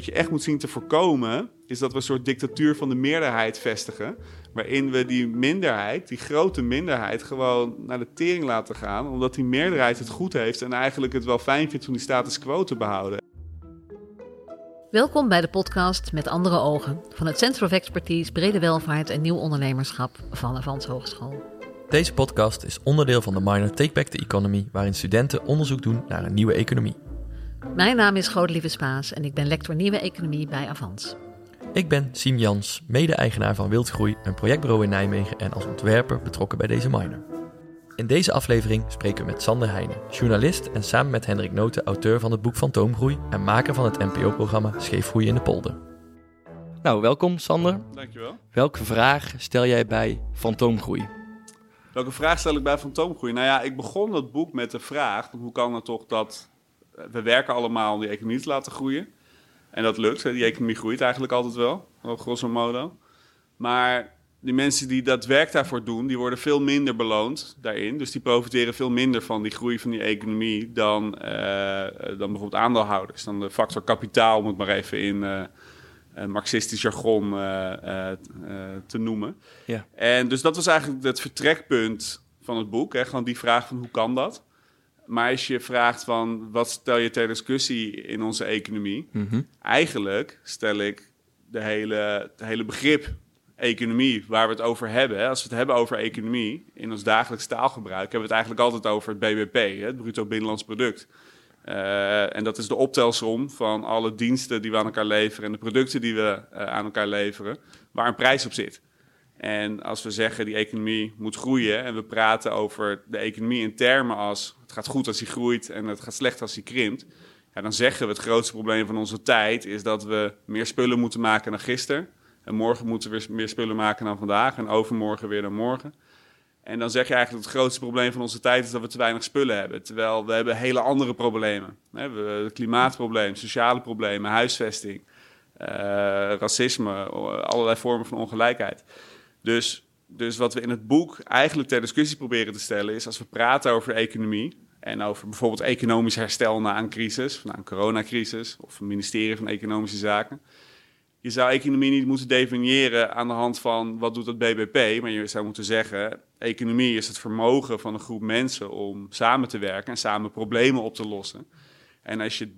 Wat je echt moet zien te voorkomen, is dat we een soort dictatuur van de meerderheid vestigen. Waarin we die minderheid, die grote minderheid, gewoon naar de tering laten gaan. Omdat die meerderheid het goed heeft en eigenlijk het wel fijn vindt om die status quo te behouden. Welkom bij de podcast Met Andere Ogen van het Center of Expertise Brede Welvaart en Nieuw Ondernemerschap van Avans Hogeschool. Deze podcast is onderdeel van de minor Take Back the Economy, waarin studenten onderzoek doen naar een nieuwe economie. Mijn naam is Godelieve Spaas en ik ben lector Nieuwe Economie bij Avans. Ik ben Siem Jans, mede-eigenaar van Wildgroei, een projectbureau in Nijmegen en als ontwerper betrokken bij deze minor. In deze aflevering spreken we met Sander Heijnen, journalist en samen met Hendrik Noten auteur van het boek Fantoomgroei en maker van het NPO-programma Scheefgroei in de Polder. Nou, welkom Sander. Dankjewel. Welke vraag stel jij bij Fantoomgroei? Welke vraag stel ik bij Fantoomgroei? Nou ja, ik begon dat boek met de vraag: hoe kan het toch dat we werken allemaal om die economie te laten groeien? En dat lukt. Die economie groeit eigenlijk altijd wel, grosso modo. Maar die mensen die dat werk daarvoor doen, die worden veel minder beloond daarin. Dus die profiteren veel minder van die groei van die economie dan, uh, dan bijvoorbeeld aandeelhouders. Dan de factor kapitaal, om het maar even in uh, marxistisch jargon uh, te noemen. Ja. En dus dat was eigenlijk het vertrekpunt van het boek. Hè? Gewoon die vraag van hoe kan dat? Maar als je vraagt van wat stel je ter discussie in onze economie? Mm -hmm. Eigenlijk stel ik de hele, het hele begrip economie waar we het over hebben. Als we het hebben over economie in ons dagelijks taalgebruik, hebben we het eigenlijk altijd over het BBP, het bruto binnenlands product. Uh, en dat is de optelsom van alle diensten die we aan elkaar leveren en de producten die we uh, aan elkaar leveren, waar een prijs op zit. En als we zeggen die economie moet groeien en we praten over de economie in termen als het gaat goed als die groeit en het gaat slecht als die krimpt, ja, dan zeggen we het grootste probleem van onze tijd is dat we meer spullen moeten maken dan gisteren. En morgen moeten we weer meer spullen maken dan vandaag. En overmorgen weer dan morgen. En dan zeg je eigenlijk het grootste probleem van onze tijd is dat we te weinig spullen hebben. Terwijl we hebben hele andere problemen. We hebben klimaatprobleem, sociale problemen, huisvesting, uh, racisme, allerlei vormen van ongelijkheid. Dus, dus wat we in het boek eigenlijk ter discussie proberen te stellen is als we praten over economie en over bijvoorbeeld economisch herstel na een crisis, na een coronacrisis of een ministerie van Economische Zaken je zou economie niet moeten definiëren aan de hand van wat doet het BBP, maar je zou moeten zeggen, economie is het vermogen van een groep mensen om samen te werken en samen problemen op te lossen. En als je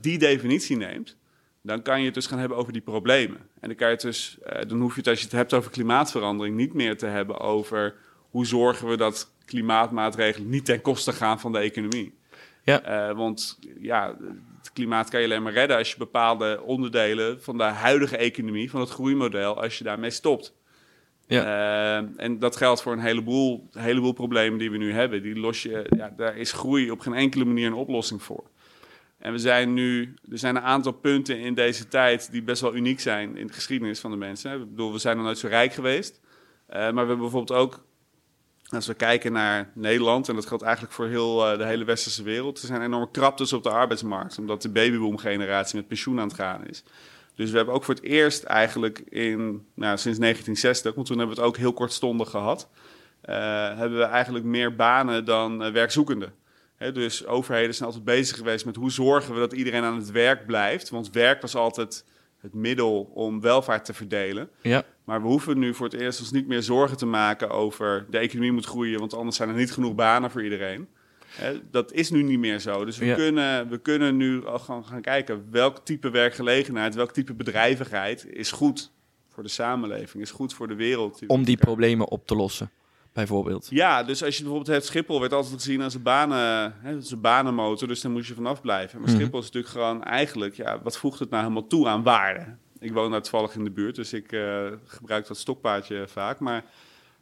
die definitie neemt, dan kan je het dus gaan hebben over die problemen. En dan, kan je het dus, dan hoef je het als je het hebt over klimaatverandering niet meer te hebben over hoe zorgen we dat klimaatmaatregelen niet ten koste gaan van de economie. Ja. Uh, want ja, het klimaat kan je alleen maar redden als je bepaalde onderdelen van de huidige economie, van het groeimodel, als je daarmee stopt. Ja. Uh, en dat geldt voor een heleboel, heleboel problemen die we nu hebben. Die los je, ja, daar is groei op geen enkele manier een oplossing voor. En we zijn nu, er zijn een aantal punten in deze tijd die best wel uniek zijn in de geschiedenis van de mensen. Ik bedoel, we zijn nog nooit zo rijk geweest. Uh, maar we hebben bijvoorbeeld ook als we kijken naar Nederland, en dat geldt eigenlijk voor heel uh, de hele westerse wereld, er zijn enorme kraptes op de arbeidsmarkt, omdat de babyboom-generatie met pensioen aan het gaan is. Dus we hebben ook voor het eerst eigenlijk in, nou, sinds 1960, want toen hebben we het ook heel kortstondig gehad, uh, hebben we eigenlijk meer banen dan werkzoekenden. Dus overheden zijn altijd bezig geweest met hoe zorgen we dat iedereen aan het werk blijft. Want werk was altijd het middel om welvaart te verdelen. Ja. Maar we hoeven nu voor het eerst ons niet meer zorgen te maken over de economie moet groeien, want anders zijn er niet genoeg banen voor iedereen. dat is nu niet meer zo. Dus we, kunnen, we kunnen nu al gaan, gaan kijken welk type werkgelegenheid, welk type bedrijvigheid is goed voor de samenleving, is goed voor de wereld. Om die problemen op te lossen bijvoorbeeld. Ja, dus als je bijvoorbeeld het Schiphol werd altijd gezien als een, banen, hè, een banenmotor, dus dan moest je vanaf blijven. Maar mhm. Schiphol is natuurlijk gewoon eigenlijk, ja, wat voegt het nou helemaal toe aan waarde? Ik woon daar toevallig in de buurt, dus ik uh, gebruik dat stokpaardje vaak. Maar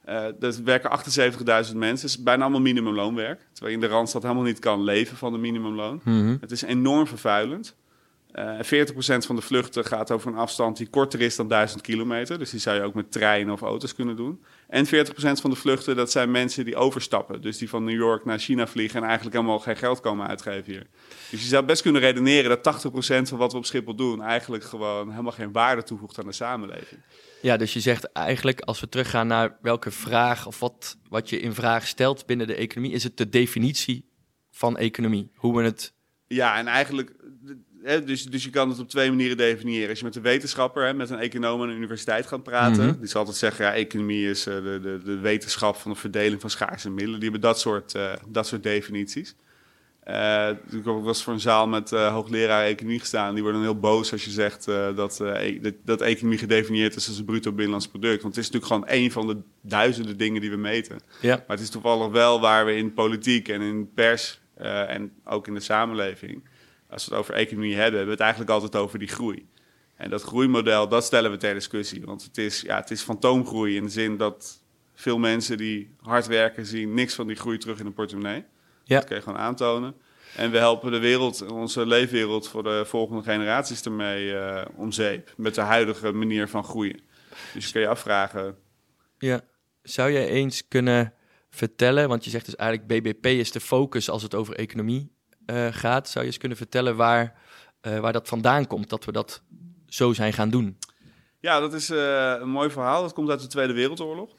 uh, er werken 78.000 mensen. Het is bijna allemaal minimumloonwerk. Terwijl je in de Randstad helemaal niet kan leven van de minimumloon. Mm Het is enorm vervuilend. Uh, eh, 40% van de vluchten gaat over een afstand die korter is dan 1000 kilometer. Dus die zou je ook met treinen of auto's kunnen doen. En 40% van de vluchten, dat zijn mensen die overstappen. Dus die van New York naar China vliegen en eigenlijk helemaal geen geld komen uitgeven hier. Dus je zou best kunnen redeneren dat 80% van wat we op Schiphol doen... eigenlijk gewoon helemaal geen waarde toevoegt aan de samenleving. Ja, dus je zegt eigenlijk als we teruggaan naar welke vraag... of wat, wat je in vraag stelt binnen de economie... is het de definitie van economie, hoe we het... Ja, en eigenlijk hè, dus, dus je kan het op twee manieren definiëren. Als je met een wetenschapper, hè, met een econoom aan een universiteit gaat praten, Mhm. die zal altijd zeggen, ja, economie is eh, de, de, de wetenschap van de verdeling van schaarse middelen. Die hebben dat soort, eh, dat soort definities. Eh, ik was voor een zaal met eh hoogleraar economie gestaan. Die worden dan heel boos als je zegt dat, e- dat, dat economie gedefinieerd is als een bruto binnenlands product. Want het is natuurlijk gewoon één van de duizenden dingen die we meten. Ja. Maar het is toevallig wel waar we in politiek en in pers en ook in de samenleving, als we het over economie hebben, hebben we het eigenlijk altijd over die groei. En dat groeimodel, dat stellen we ter discussie. Want het is, ja, het is fantoomgroei in de zin dat veel mensen die hard werken zien niks van die groei terug in de portemonnee. Ja. Dat kun je gewoon aantonen. En we helpen de wereld, onze leefwereld voor de volgende generaties ermee om zeep. Met de huidige manier van groeien. Dus je kun je afvragen, Ja. Zou jij eens kunnen vertellen, want je zegt dus eigenlijk BBP is de focus als het over economie eh, gaat. Zou je eens kunnen vertellen waar, eh, waar dat vandaan komt, dat we dat zo zijn gaan doen? Ja, dat is eh, een mooi verhaal. Dat komt uit de Tweede Wereldoorlog.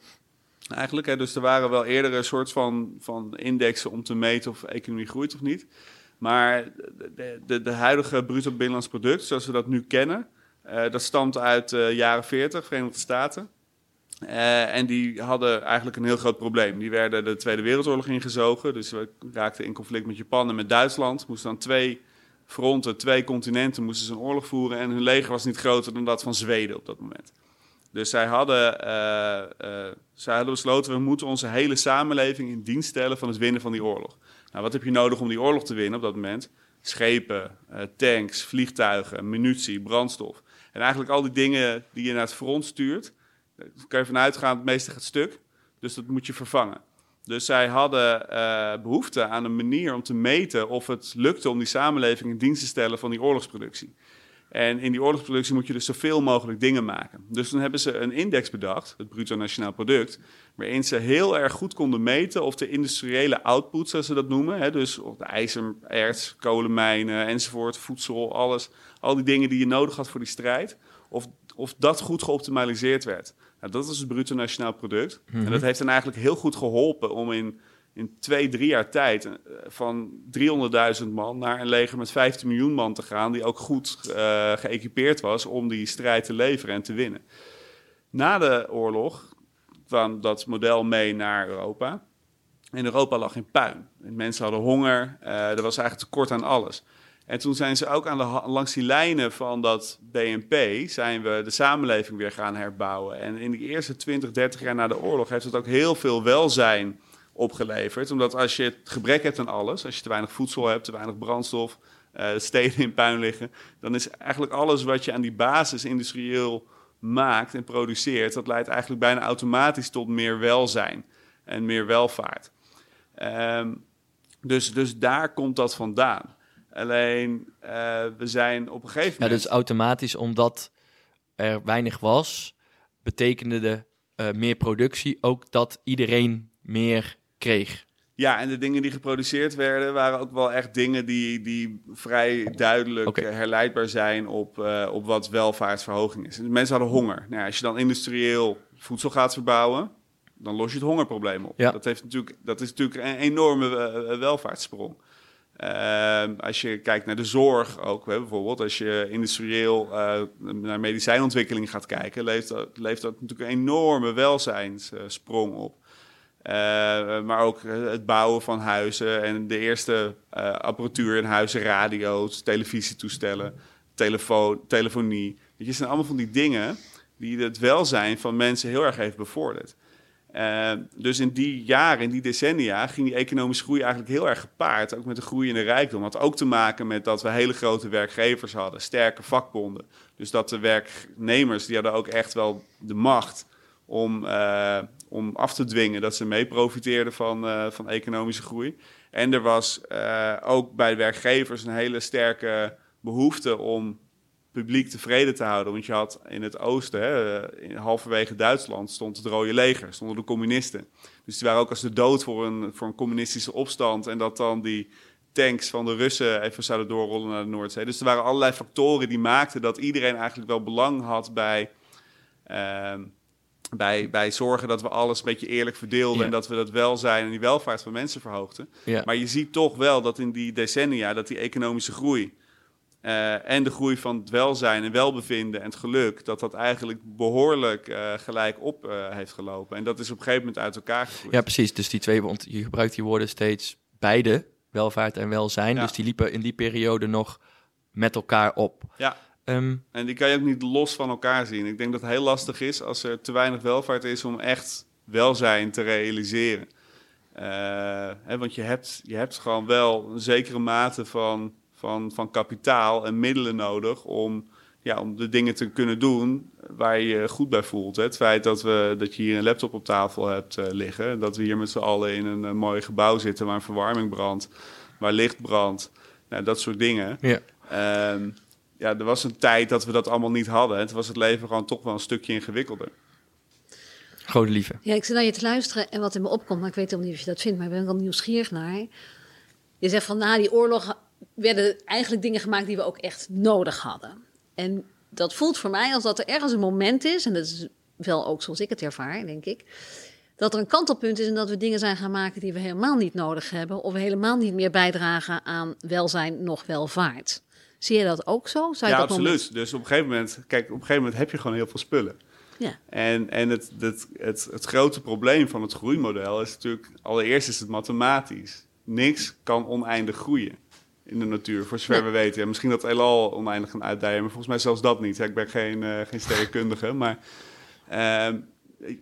Eigenlijk, hè. dus er waren wel eerder een soort van, van indexen om te meten of economie groeit of niet. Maar de, de, de huidige bruto binnenlands product, zoals we dat nu kennen, dat stamt uit de jaren 40, Verenigde Staten. Eh, en die hadden eigenlijk een heel groot probleem. Die werden de Tweede Wereldoorlog ingezogen. Dus we raakten in conflict met Japan en met Duitsland. Moesten dan twee fronten, twee continenten, moesten ze een oorlog voeren. En hun leger was niet groter dan dat van Zweden op dat moment. Dus zij hadden, eh, eh, zij hadden besloten, we moeten onze hele samenleving in dienst stellen van het winnen van die oorlog. Nou, wat heb je nodig om die oorlog te winnen op dat moment? Schepen, tanks, vliegtuigen, munitie, brandstof. En eigenlijk al die dingen die je naar het front stuurt, daar kan je vanuit gaan, het meeste gaat stuk. Dus dat moet je vervangen. Dus zij hadden eh, behoefte aan een manier om te meten of het lukte om die samenleving in dienst te stellen van die oorlogsproductie. En in die oorlogsproductie moet je dus zoveel mogelijk dingen maken. Dus toen hebben ze een index bedacht, het bruto nationaal product, waarin ze heel erg goed konden meten of de industriële output, zoals ze dat noemen, hè, dus de ijzererts, kolenmijnen enzovoort, voedsel, alles, al die dingen die je nodig had voor die strijd, of, of dat goed geoptimaliseerd werd. Nou, dat is het bruto nationaal product. En dat heeft hen eigenlijk heel goed geholpen om in, in twee, drie jaar tijd eh, van 300.000 man naar een leger met 15 miljoen man te gaan, die ook goed eh, geëquipeerd was om die strijd te leveren en te winnen. Na de oorlog kwam dat model mee naar Europa. En Europa lag in puin. En mensen hadden honger, eh, er was eigenlijk tekort aan alles. En toen zijn ze ook aan de, langs die lijnen van dat BNP zijn we de samenleving weer gaan herbouwen. En in die eerste 20, 30 jaar na de oorlog heeft het ook heel veel welzijn opgeleverd. Omdat als je het gebrek hebt aan alles, als je te weinig voedsel hebt, te weinig brandstof, eh, steden in puin liggen, dan is eigenlijk alles wat je aan die basis industrieel maakt en produceert, dat leidt eigenlijk bijna automatisch tot meer welzijn en meer welvaart. Ehm, dus, dus daar komt dat vandaan. Alleen, eh, we zijn op een gegeven Ja, moment... dus automatisch omdat er weinig was, betekende de eh, meer productie ook dat iedereen meer kreeg. Ja, en de dingen die geproduceerd werden, waren ook wel echt dingen die, die vrij duidelijk herleidbaar zijn op, eh, op wat welvaartsverhoging is. Dus mensen hadden honger. Nou, ja, als je dan industrieel voedsel gaat verbouwen, dan los je het hongerprobleem op. Ja. Dat, heeft natuurlijk, dat is natuurlijk een enorme welvaartssprong. Ehm, als je kijkt naar de zorg ook, hè, bijvoorbeeld, als je industrieel eh, naar medicijnontwikkeling gaat kijken, levert dat, levert dat natuurlijk een enorme welzijnssprong op. Eh, maar ook eh, het bouwen van huizen en de eerste eh, apparatuur in huizen, radio's, televisietoestellen, telefoon, telefonie. Je, zijn allemaal van die dingen die het welzijn van mensen heel erg heeft bevorderd. Eh, dus in die jaren, in die decennia, ging die economische groei eigenlijk heel erg gepaard. Ook met de groei in de rijkdom. Had ook te maken met dat we hele grote werkgevers hadden, sterke vakbonden. Dus dat de werknemers, die hadden ook echt wel de macht om, eh, om af te dwingen dat ze mee profiteerden van, eh, van economische groei. En er was ook bij werkgevers een hele sterke behoefte om publiek tevreden te houden. Want je had in het oosten, hè, in, halverwege Duitsland, stond het Rode Leger, stonden de communisten. Dus die waren ook als de dood voor een, voor een communistische opstand. En dat dan die tanks van de Russen even zouden doorrollen naar de Noordzee. Dus er waren allerlei factoren die maakten dat iedereen eigenlijk wel belang had bij, ehm, bij, bij zorgen dat we alles een beetje eerlijk verdeelden. Ja. En dat we dat welzijn en die welvaart van mensen verhoogden. Ja. Maar je ziet toch wel dat in die decennia, dat die economische groei eh, en de groei van het welzijn en welbevinden en het geluk, dat dat eigenlijk behoorlijk uh, gelijk op uh, heeft gelopen. En dat is op een gegeven moment uit elkaar gegroeid. Ja, precies. Dus die twee, want je gebruikt die woorden steeds beide, welvaart en welzijn. Dus die liepen in die periode nog met elkaar op. Ja. Um, en die kan je ook niet los van elkaar zien. Ik denk dat het heel lastig is als er te weinig welvaart is om echt welzijn te realiseren. Hè, want je hebt, je hebt gewoon wel een zekere mate van van, van kapitaal en middelen nodig om, ja, om de dingen te kunnen doen waar je je goed bij voelt. Het feit dat, we, dat je hier een laptop op tafel hebt uh, liggen, dat we hier met z'n allen in een, mooi gebouw zitten waar verwarming brandt, waar licht brandt, nou, dat soort dingen. Ja. Uh, ja, er was een tijd dat we dat allemaal niet hadden. Het was het leven gewoon toch wel een stukje ingewikkelder. Grote lieve. Ja, ik zit naar je te luisteren en wat in me opkomt, maar ik weet ook niet of je dat vindt, maar ik ben wel nieuwsgierig naar. Je zegt van na die oorlog werden eigenlijk dingen gemaakt die we ook echt nodig hadden. En dat voelt voor mij als dat er ergens een moment is, en dat is wel ook zoals ik het ervaar, denk ik, dat er een kantelpunt is en dat we dingen zijn gaan maken die we helemaal niet nodig hebben, of helemaal niet meer bijdragen aan welzijn nog welvaart. Zie je dat ook zo? Zou ja, absoluut. Dus op een gegeven moment, kijk, op een gegeven moment heb je gewoon heel veel spullen. Ja. En, en het, het, het, het grote probleem van het groeimodel is natuurlijk, allereerst is het mathematisch. Niks kan oneindig groeien in de natuur, voor zover we weten. Misschien dat heelal oneindig gaan uitdijen, maar volgens mij zelfs dat niet. ik ben geen, uh, geen sterrenkundige, maar uh,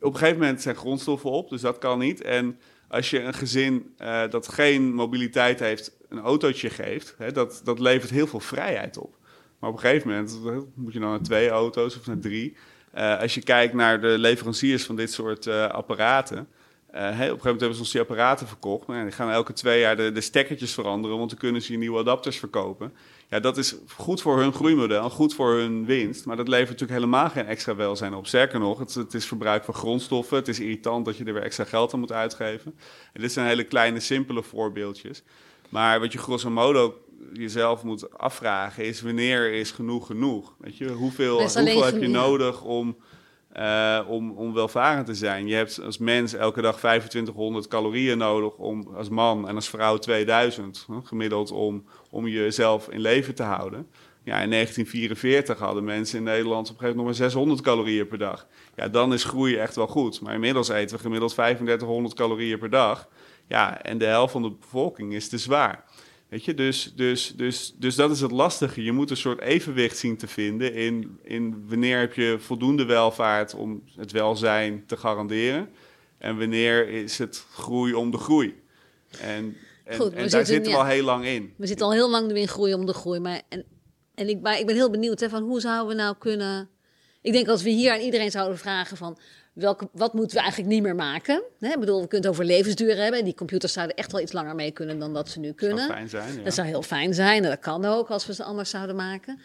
op een gegeven moment zijn grondstoffen op, dus dat kan niet. En als je een gezin uh, dat geen mobiliteit heeft, een autootje geeft, hè, dat, dat levert heel veel vrijheid op. Maar op een gegeven moment moet je dan naar twee auto's of naar drie. Als je kijkt naar de leveranciers van dit soort apparaten, uh, op een gegeven moment hebben ze ons die apparaten verkocht. Maar die gaan elke twee jaar de, de stekkertjes veranderen, want dan kunnen ze je nieuwe adapters verkopen. Ja, dat is goed voor hun groeimodel, goed voor hun winst. Maar dat levert natuurlijk helemaal geen extra welzijn op. Sterker nog, het, het, is verbruik van grondstoffen. Het is irritant dat je er weer extra geld aan moet uitgeven. En dit zijn hele kleine, simpele voorbeeldjes. Maar wat je grosso modo jezelf moet afvragen is wanneer is genoeg genoeg? Weet je, hoeveel, hoeveel heb je nodig om uh, om, om welvarend te zijn. Je hebt als mens elke dag 2500 calorieën nodig om als man en als vrouw 2000 gemiddeld om, om jezelf in leven te houden. Ja, in 1944 hadden mensen in Nederland op een gegeven moment nog maar 600 calorieën per dag. Ja, dan is groei echt wel goed. Maar inmiddels eten we gemiddeld 3500 calorieën per dag. Ja, en de helft van de bevolking is te zwaar. Weet je, dus, dus, dus, dus dat is het lastige. Je moet een soort evenwicht zien te vinden in, in wanneer heb je voldoende welvaart om het welzijn te garanderen. En wanneer is het groei om de groei. En, en, Goed, en daar zitten we al heel lang in. We zitten al heel lang in groei om de groei. Maar, en, en ik, maar ik ben heel benieuwd hè, van hoe zouden we nou kunnen... Ik denk als we hier aan iedereen zouden vragen van welke, wat moeten we eigenlijk niet meer maken? Hè? Ik bedoel, we kunnen het over levensduur hebben. Die computers zouden echt wel iets langer mee kunnen dan dat ze nu kunnen. Dat zou fijn zijn, ja. Dat zou heel fijn zijn. En dat kan ook als we ze anders zouden maken.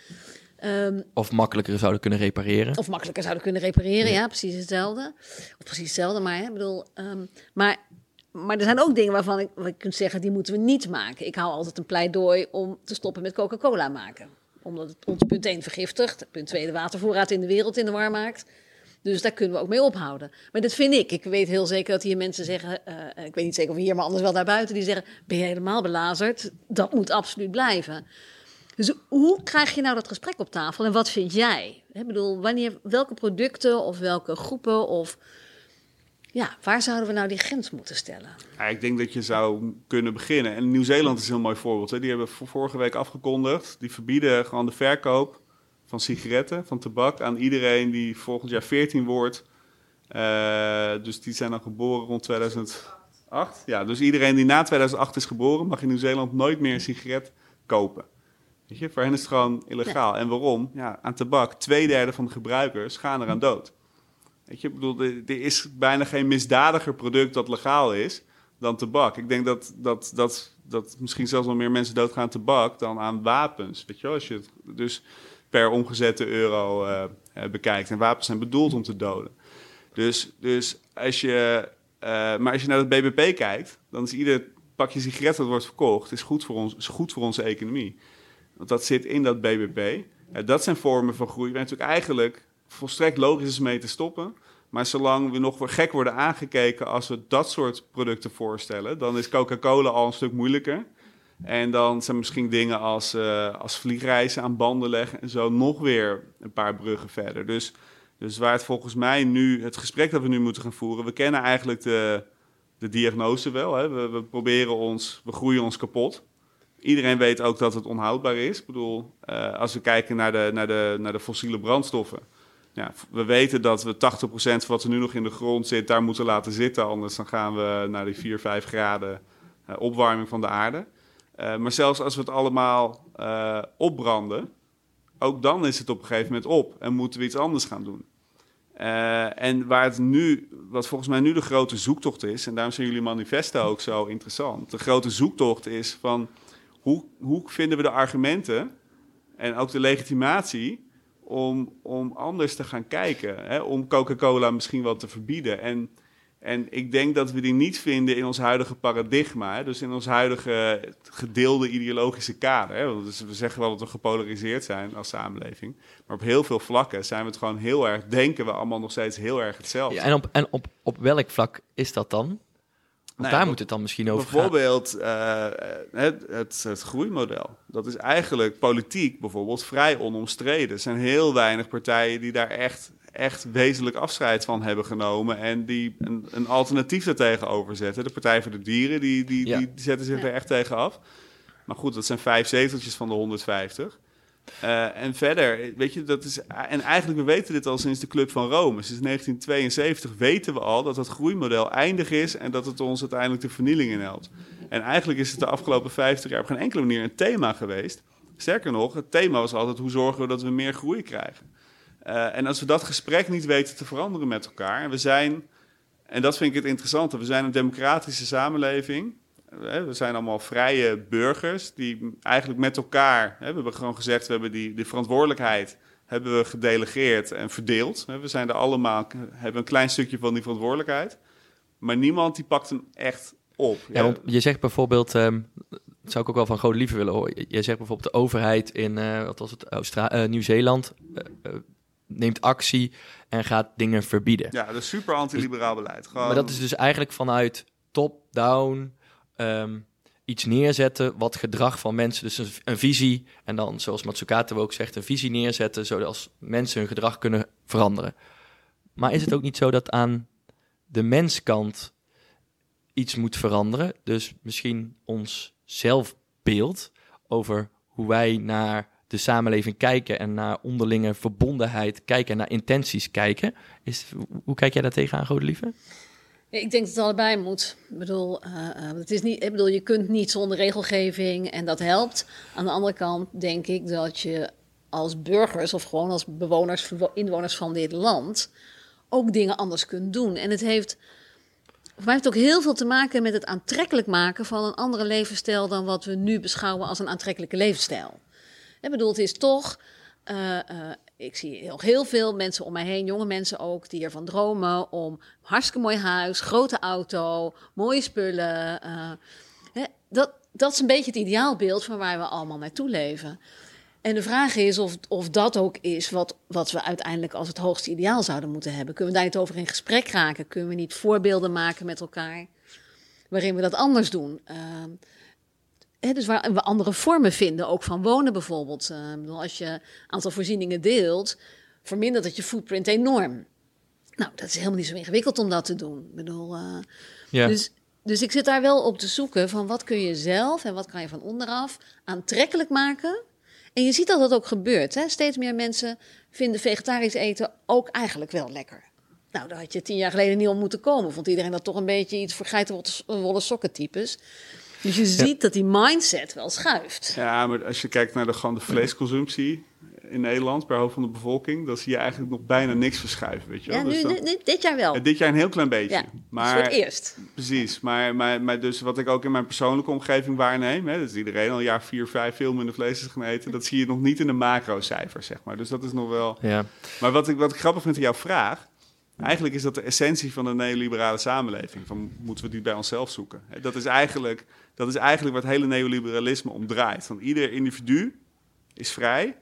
Um, of makkelijker zouden kunnen repareren. Of makkelijker zouden kunnen repareren, ja, precies hetzelfde. Of precies hetzelfde, maar ik bedoel... Um, maar, maar er zijn ook dingen waarvan ik, wat ik kunt zeggen, die moeten we niet maken. Ik hou altijd een pleidooi om te stoppen met Coca-Cola maken. Omdat het ons punt 1 vergiftigt. Punt 2 de watervoorraad in de wereld in de war maakt. Dus daar kunnen we ook mee ophouden. Maar dat vind ik. Ik weet heel zeker dat hier mensen zeggen, uh, ik weet niet zeker of hier, maar anders wel daarbuiten, die zeggen: Ben je helemaal belazerd? Dat moet absoluut blijven. Dus hoe krijg je nou dat gesprek op tafel en wat vind jij? Ik bedoel, wanneer, welke producten of welke groepen of ja, waar zouden we nou die grens moeten stellen? Ja, ik denk dat je zou kunnen beginnen. En Nieuw-Zeeland is een heel mooi voorbeeld. Hè. Die hebben vorige week afgekondigd. Die verbieden gewoon de verkoop van sigaretten, van tabak, aan iedereen die volgend jaar 14 wordt. Uh, dus die zijn dan geboren rond 2008. Ja, dus iedereen die na 2008 is geboren, mag in Nieuw-Zeeland nooit meer een sigaret kopen. Weet je, voor hen is het gewoon illegaal. En waarom? Ja, aan tabak, twee derde van de gebruikers gaan eraan dood. Weet je, ik bedoel, er, is bijna geen misdadiger product dat legaal is dan tabak. Ik denk dat, dat, dat, dat misschien zelfs nog meer mensen doodgaan aan tabak dan aan wapens. Weet je wel? Als je dus per omgezette euro uh, bekijkt. En wapens zijn bedoeld om te doden. Dus, dus als je, uh, maar als je naar het BBP kijkt, dan is ieder pakje sigaret dat wordt verkocht, is goed voor, ons, is goed voor onze economie. Want dat zit in dat BBP. dat zijn vormen van groei waar natuurlijk eigenlijk volstrekt logisch is mee te stoppen. Maar zolang we nog gek worden aangekeken als we dat soort producten voorstellen, dan is Coca-Cola al een stuk moeilijker. En dan zijn misschien dingen als, uh, als vliegreizen aan banden leggen en zo nog weer een paar bruggen verder. Dus, dus waar het volgens mij nu, het gesprek dat we nu moeten gaan voeren, we kennen eigenlijk de, de diagnose wel. Hè? We, proberen ons, we groeien ons kapot. Iedereen weet ook dat het onhoudbaar is. Ik bedoel, uh, als we kijken naar de, naar de, naar de fossiele brandstoffen. Ja, we weten dat we 80% van wat er nu nog in de grond zit, daar moeten laten zitten. Anders dan gaan we naar die 4, 5 graden uh, opwarming van de aarde. Uh, maar zelfs als we het allemaal opbranden, ook dan is het op een gegeven moment op en moeten we iets anders gaan doen. Uh, en waar het nu, wat volgens mij nu de grote zoektocht is, en daarom zijn jullie manifesten ook zo interessant. De grote zoektocht is van hoe, hoe vinden we de argumenten en ook de legitimatie om, om anders te gaan kijken. Hè? Om Coca-Cola misschien wel te verbieden. En, en ik denk dat we die niet vinden in ons huidige paradigma. Dus in ons huidige gedeelde ideologische kader. Dus we zeggen wel dat we gepolariseerd zijn als samenleving. Maar op heel veel vlakken zijn we het gewoon heel erg, denken we allemaal nog steeds heel erg hetzelfde. Ja, en op, en op, op welk vlak is dat dan? Want daar moet het dan misschien over bijvoorbeeld, gaan. Bijvoorbeeld uh, het, het, het, groeimodel. Dat is eigenlijk politiek bijvoorbeeld vrij onomstreden. Er zijn heel weinig partijen die daar echt, echt wezenlijk afscheid van hebben genomen... en die een, een alternatief daartegenover zetten. De Partij voor de Dieren, die, die, ja. die, zetten zich er echt tegen af. Maar goed, dat zijn vijf zeteltjes van de 150... Uh, en verder, weet je, dat is. En eigenlijk, we weten dit al sinds de Club van Rome. Sinds 1972 weten we al dat het groeimodel eindig is en dat het ons uiteindelijk de vernieling inhelpt. En eigenlijk is het de afgelopen 50 jaar op geen enkele manier een thema geweest. Sterker nog, het thema was altijd hoe zorgen we dat we meer groei krijgen. Uh, en als we dat gesprek niet weten te veranderen met elkaar, en we zijn, en dat vind ik het interessante, we zijn een democratische samenleving. We zijn allemaal vrije burgers die eigenlijk met elkaar, we hebben gewoon gezegd, we hebben die, die verantwoordelijkheid hebben we gedelegeerd en verdeeld. We zijn er allemaal, hebben een klein stukje van die verantwoordelijkheid. Maar niemand die pakt hem echt op. Ja, want je zegt bijvoorbeeld, um, dat zou ik ook wel van groot liefde willen horen. Je zegt bijvoorbeeld de overheid in, uh, wat was het, Austra uh, Nieuw-Zeeland uh, neemt actie en gaat dingen verbieden. Ja, dat is super antiliberaal beleid. Gewoon... Maar dat is dus eigenlijk vanuit top-down um, iets neerzetten wat gedrag van mensen, dus een, visie, en dan zoals Matsukato ook zegt, een visie neerzetten, zodat mensen hun gedrag kunnen veranderen. Maar is het ook niet zo dat aan de menskant iets moet veranderen? Dus misschien ons zelfbeeld over hoe wij naar de samenleving kijken en naar onderlinge verbondenheid kijken en naar intenties kijken. Is, hoe kijk jij daar tegenaan, Gode Lieve? Ik denk dat het allebei moet. Ik bedoel, uh, het is niet, ik bedoel, je kunt niet zonder regelgeving en dat helpt. Aan de andere kant denk ik dat je als burgers of gewoon als bewoners, inwoners van dit land ook dingen anders kunt doen. En het heeft, voor mij heeft het ook heel veel te maken met het aantrekkelijk maken van een andere levensstijl dan wat we nu beschouwen als een aantrekkelijke levensstijl. Ik bedoel, het is toch. Uh, ik zie nog heel veel mensen om mij heen, jonge mensen ook, die ervan dromen om hartstikke mooi huis, grote auto, mooie spullen. Uh, hè, dat, dat is een beetje het ideaalbeeld van waar we allemaal naartoe leven. En de vraag is of, of dat ook is wat, wat we uiteindelijk als het hoogste ideaal zouden moeten hebben. Kunnen we daar niet over in gesprek raken? Kunnen we niet voorbeelden maken met elkaar waarin we dat anders doen? Uh, dus waar we andere vormen vinden, ook van wonen bijvoorbeeld. Uh, bedoel, als je een aantal voorzieningen deelt, vermindert het je footprint enorm. Nou, dat is helemaal niet zo ingewikkeld om dat te doen. Ik bedoel, uh, ja. dus, dus ik zit daar wel op te zoeken van wat kun je zelf en wat kan je van onderaf aantrekkelijk maken. En je ziet dat dat ook gebeurt. Hè? Steeds meer mensen vinden vegetarisch eten ook eigenlijk wel lekker. Nou, daar had je tien jaar geleden niet om moeten komen. Vond iedereen dat toch een beetje iets voor geitenwolle sokken types. Dus je ziet dat die mindset wel schuift. Ja, maar als je kijkt naar de, gewoon de vleesconsumptie in Nederland per hoofd van de bevolking, dan zie je eigenlijk nog bijna niks verschuiven, weet je wel. Ja, nu, dus nu, dit jaar wel. Dit jaar een heel klein beetje. Ja, maar, voor het eerst. Precies, maar, maar, maar dus wat ik ook in mijn persoonlijke omgeving waarneem, hè, dat iedereen al een jaar vier, vijf veel minder vlees is gaan eten, dat zie je nog niet in de macro-cijfers, zeg maar. Dus dat is nog wel... Ja. Maar wat ik, wat ik grappig vind in jouw vraag, Eigenlijk is dat de essentie van de neoliberale samenleving. Van, moeten we die bij onszelf zoeken? Dat is eigenlijk, dat is eigenlijk wat het hele neoliberalisme omdraait. Van ieder individu is vrij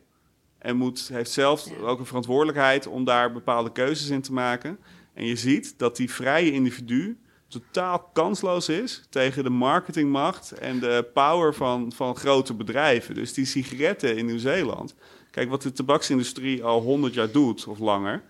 en moet, heeft zelf ook een verantwoordelijkheid om daar bepaalde keuzes in te maken. En je ziet dat die vrije individu totaal kansloos is tegen de marketingmacht en de power van, van grote bedrijven. Dus die sigaretten in Nieuw-Zeeland. Kijk, wat de tabaksindustrie al 100 jaar doet of langer.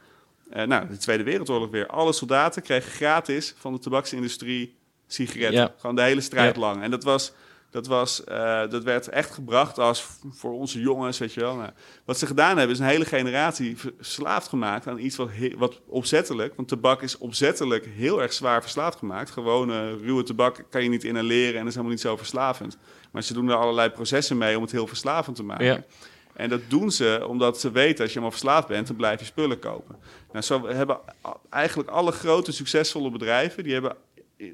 Uh, nou, de Tweede Wereldoorlog weer. Alle soldaten kregen gratis van de tabaksindustrie sigaretten. Ja. Gewoon de hele strijd Ja. lang. En dat was. Dat, was, eh, dat werd echt gebracht als voor onze jongens, weet je wel. Nou, wat ze gedaan hebben, is een hele generatie verslaafd gemaakt aan iets wat, wat opzettelijk... want tabak is opzettelijk heel erg zwaar verslaafd gemaakt. Gewone ruwe tabak kan je niet inhaleren en is helemaal niet zo verslavend. Maar ze doen er allerlei processen mee om het heel verslavend te maken. Ja. En dat doen ze omdat ze weten, als je eenmaal verslaafd bent, dan blijf je spullen kopen. Nou, zo hebben eigenlijk alle grote succesvolle bedrijven, die hebben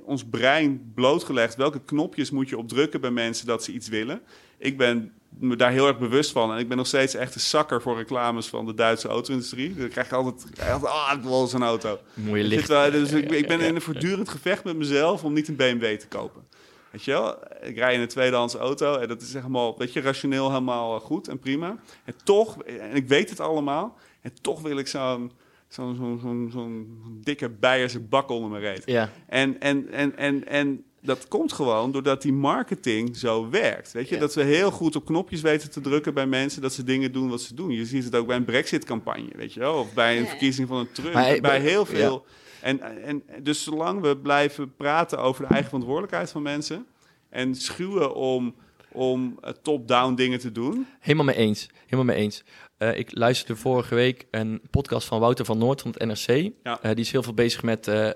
ons brein blootgelegd. Welke knopjes moet je opdrukken bij mensen dat ze iets willen? Ik ben me daar heel erg bewust van. En ik ben nog steeds echt een zakker voor reclames van de Duitse auto-industrie. Dan krijg je altijd, altijd ah, ik wil een auto. Mooie licht. wel- dus ik, ik ben in een voortdurend gevecht met mezelf om niet een BMW te kopen. Weet je wel? Ik rij in een tweedehands auto en dat is helemaal, weet je, rationeel helemaal goed en prima. En toch, en ik weet het allemaal, en toch wil ik zo'n zo'n zo'n zo'n zo'n dikke Beierse bak onder mijn reet. Ja, En, en, en, en, en dat komt gewoon doordat die marketing zo werkt. Weet je, Ja. dat we heel goed op knopjes weten te drukken bij mensen, dat ze dingen doen wat ze doen. Je ziet het ook bij een Brexit-campagne, weet je wel, of bij een Ja. verkiezing van een Trump, Maar, bij heel veel. En, en dus zolang we blijven praten over de eigen verantwoordelijkheid van mensen en schuwen om, om eh, top-down dingen te doen. helemaal mee eens. Helemaal mee eens. Eh, ik luisterde vorige week een podcast van Wouter van Noord van het NRC. Ja. Eh, die is heel veel bezig met eh,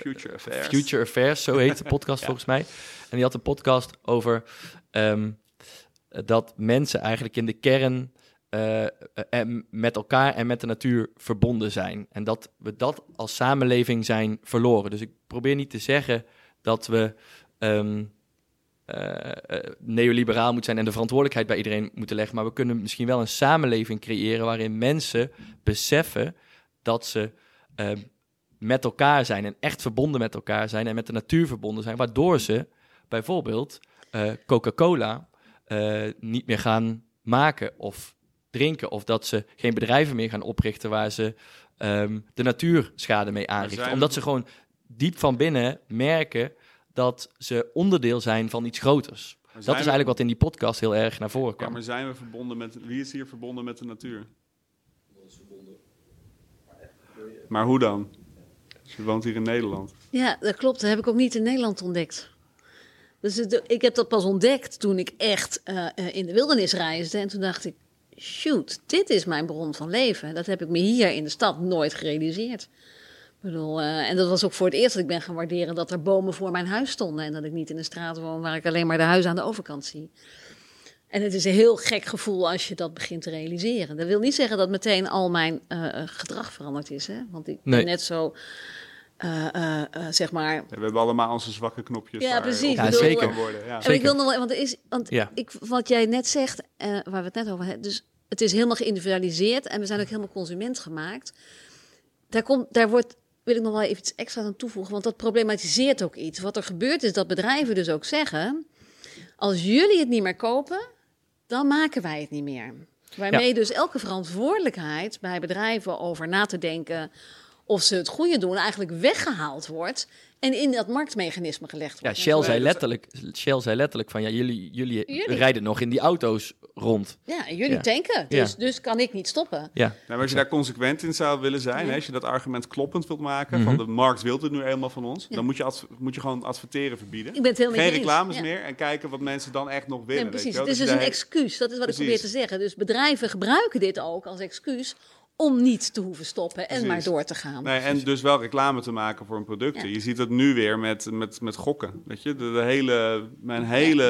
Future affairs. Future Affairs, zo heet de podcast volgens mij. En die had een podcast over ehm, dat mensen eigenlijk in de kern en met elkaar en met de natuur verbonden zijn. En dat we dat als samenleving zijn verloren. Dus ik probeer niet te zeggen dat we ehm, eh, eh, neoliberaal moeten zijn en de verantwoordelijkheid bij iedereen moeten leggen. Maar we kunnen misschien wel een samenleving creëren waarin mensen beseffen dat ze eh, met elkaar zijn en echt verbonden met elkaar zijn en met de natuur verbonden zijn, waardoor ze bijvoorbeeld eh, Coca-Cola eh, niet meer gaan maken of drinken, of dat ze geen bedrijven meer gaan oprichten waar ze ehm, de natuur schade mee aanrichten. Omdat ze gewoon diep van binnen merken dat ze onderdeel zijn van iets groters. Dat is we- eigenlijk wat in die podcast heel erg naar voren Ja, kwam. maar zijn we verbonden met... Wie is hier verbonden met de natuur? Maar hoe dan? Je woont hier in Nederland. Ja, dat klopt. Dat heb ik ook niet in Nederland ontdekt. Dus het- ik heb dat pas ontdekt toen ik echt eh, eh, in de wildernis reisde. En toen dacht ik, shoot, dit is mijn bron van leven. Dat heb ik me hier in de stad nooit gerealiseerd. Ik bedoel, eh, en dat was ook voor het eerst dat ik ben gaan waarderen dat er bomen voor mijn huis stonden. En dat ik niet in een straat woon waar ik alleen maar de huizen aan de overkant zie. En het is een heel gek gevoel als je dat begint te realiseren. Dat wil niet zeggen dat meteen al mijn eh, eh, gedrag veranderd is. Hè? Want ik Nee. ben net zo, eh, eh, eh, zeg maar, Ja, we hebben allemaal onze zwakke knopjes. Ja, precies. Ja, zeker. Worden. Ja. En ik wil nog wel, want, er is, want Ja. ik, wat jij net zegt, eh, waar we het net over hebben, dus het is helemaal geïndividualiseerd en we zijn ook helemaal consument gemaakt. Daar, komt, daar wordt, wil ik nog wel even iets extra aan toevoegen, want dat problematiseert ook iets. Wat er gebeurt is dat bedrijven dus ook zeggen, als jullie het niet meer kopen, dan maken wij het niet meer. Waarmee dus elke verantwoordelijkheid bij bedrijven over na te denken of ze het goede doen, eigenlijk weggehaald wordt en in dat marktmechanisme gelegd Ja, wordt. Shell Nee, zei, letterlijk, Shell zei letterlijk van ja, jullie, jullie, Jullie. rijden nog in die auto's rond. Ja, en jullie Ja. tanken. Ja. Dus, dus kan ik niet stoppen. Ja, Nou, maar als je daar consequent in zou willen zijn, Ja. hè, als je dat argument kloppend wilt maken, Mhm. van de markt wil het nu eenmaal van ons, Ja. dan moet je, moet je gewoon adverteren verbieden. Ik ben het helemaal Geen reclames Ja. meer en kijken wat mensen dan echt nog willen. Nee, precies. je wel. Het is Dus dus een excuus. Dat is wat ik probeer te zeggen. Dus bedrijven gebruiken dit ook als excuus om niet te hoeven stoppen en Precies. maar door te gaan. Nee, en dus wel reclame te maken voor een product. Ja. Je ziet dat nu weer met, met, met gokken. Weet je, de, de hele, mijn hele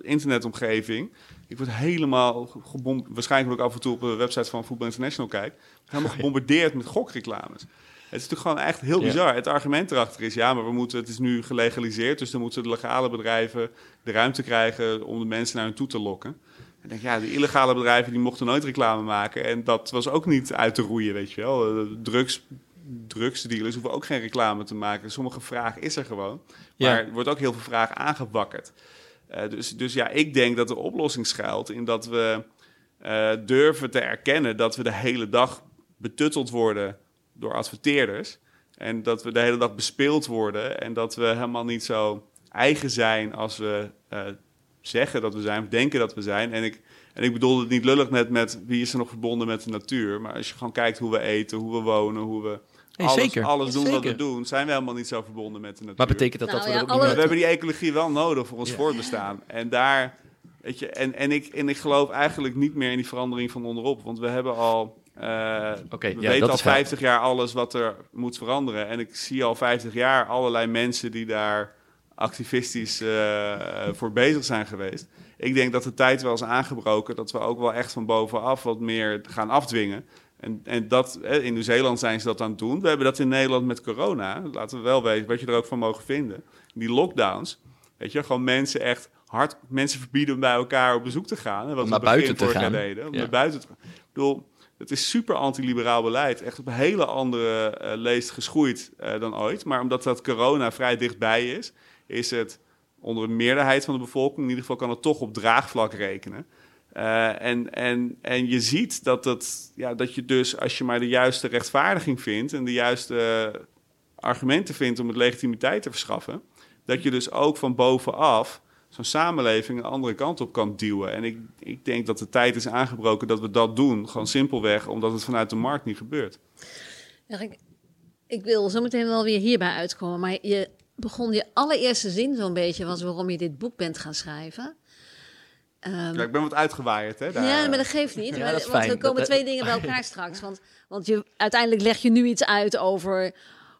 eh, internetomgeving. Ik word helemaal gebombardeerd. Waarschijnlijk ook af en toe op de website van Football International kijk. Helemaal gebombardeerd met gokreclames. Het is natuurlijk gewoon echt heel Ja. bizar. Het argument erachter is, ja, maar we moeten, het is nu gelegaliseerd. Dus dan moeten de legale bedrijven de ruimte krijgen om de mensen naar hun toe te lokken. Ik denk, ja, de illegale bedrijven die mochten nooit reclame maken. En dat was ook niet uit te roeien, weet je wel. Eh, Drugs, drugsdealers hoeven ook geen reclame te maken. Sommige vraag is er gewoon. Ja. Maar er wordt ook heel veel vraag aangewakkerd. Eh, dus, dus ja, ik denk dat de oplossing schuilt in dat we eh, durven te erkennen dat we de hele dag betutteld worden door adverteerders. En dat we de hele dag bespeeld worden. En dat we helemaal niet zo eigen zijn als we eh, zeggen dat we zijn, of denken dat we zijn. En ik, en ik bedoel het niet lullig net met wie is er nog verbonden met de natuur. Maar als je gewoon kijkt hoe we eten, hoe we wonen, hoe we alles, zeker. alles doen wat we doen, zijn we helemaal niet zo verbonden met de natuur. Maar betekent dat Nou dat we ja, er ook alle- niet Maar meer we hebben die ecologie wel nodig voor ons Ja. voortbestaan. En daar, weet je, en, en, ik, en ik geloof eigenlijk niet meer in die verandering van onderop. Want we hebben al, eh, Oké, we ja, weten dat al is wel- 50 jaar alles wat er moet veranderen. En ik zie al 50 jaar allerlei mensen die daar activistisch eh, voor bezig zijn geweest. Ik denk dat de tijd wel is aangebroken dat we ook wel echt van bovenaf wat meer gaan afdwingen. En, en dat, in Nieuw-Zeeland zijn ze dat aan het doen. We hebben dat in Nederland met corona. Laten we wel weten wat je er ook van mogen vinden. Die lockdowns. Weet je, gewoon mensen echt hard... Mensen verbieden om bij elkaar op bezoek te gaan. Wat Om naar buiten te gaan. deden, om Ja. naar buiten te gaan. Ik bedoel, het is super antiliberaal beleid. Echt op een hele andere eh, leest geschoeid eh, dan ooit. Maar omdat dat corona vrij dichtbij is... is het onder een meerderheid van de bevolking... in ieder geval kan het toch op draagvlak rekenen. Eh, en, en, en je ziet dat, het, ja, dat je dus, als je maar de juiste rechtvaardiging vindt en de juiste argumenten vindt om het legitimiteit te verschaffen, dat je dus ook van bovenaf zo'n samenleving een andere kant op kan duwen. En ik, ik denk dat de tijd is aangebroken dat we dat doen, gewoon simpelweg omdat het vanuit de markt niet gebeurt. Ik, ik wil zo meteen wel weer hierbij uitkomen, maar je begon je allereerste zin zo'n beetje was waarom je dit boek bent gaan schrijven. Ehm, Ja, ik ben wat uitgewaaid, hè? daar. ja, maar dat geeft niet. Ja, maar- dat is want er komen Dat- twee dingen bij elkaar straks. Want, want je, uiteindelijk leg je nu iets uit over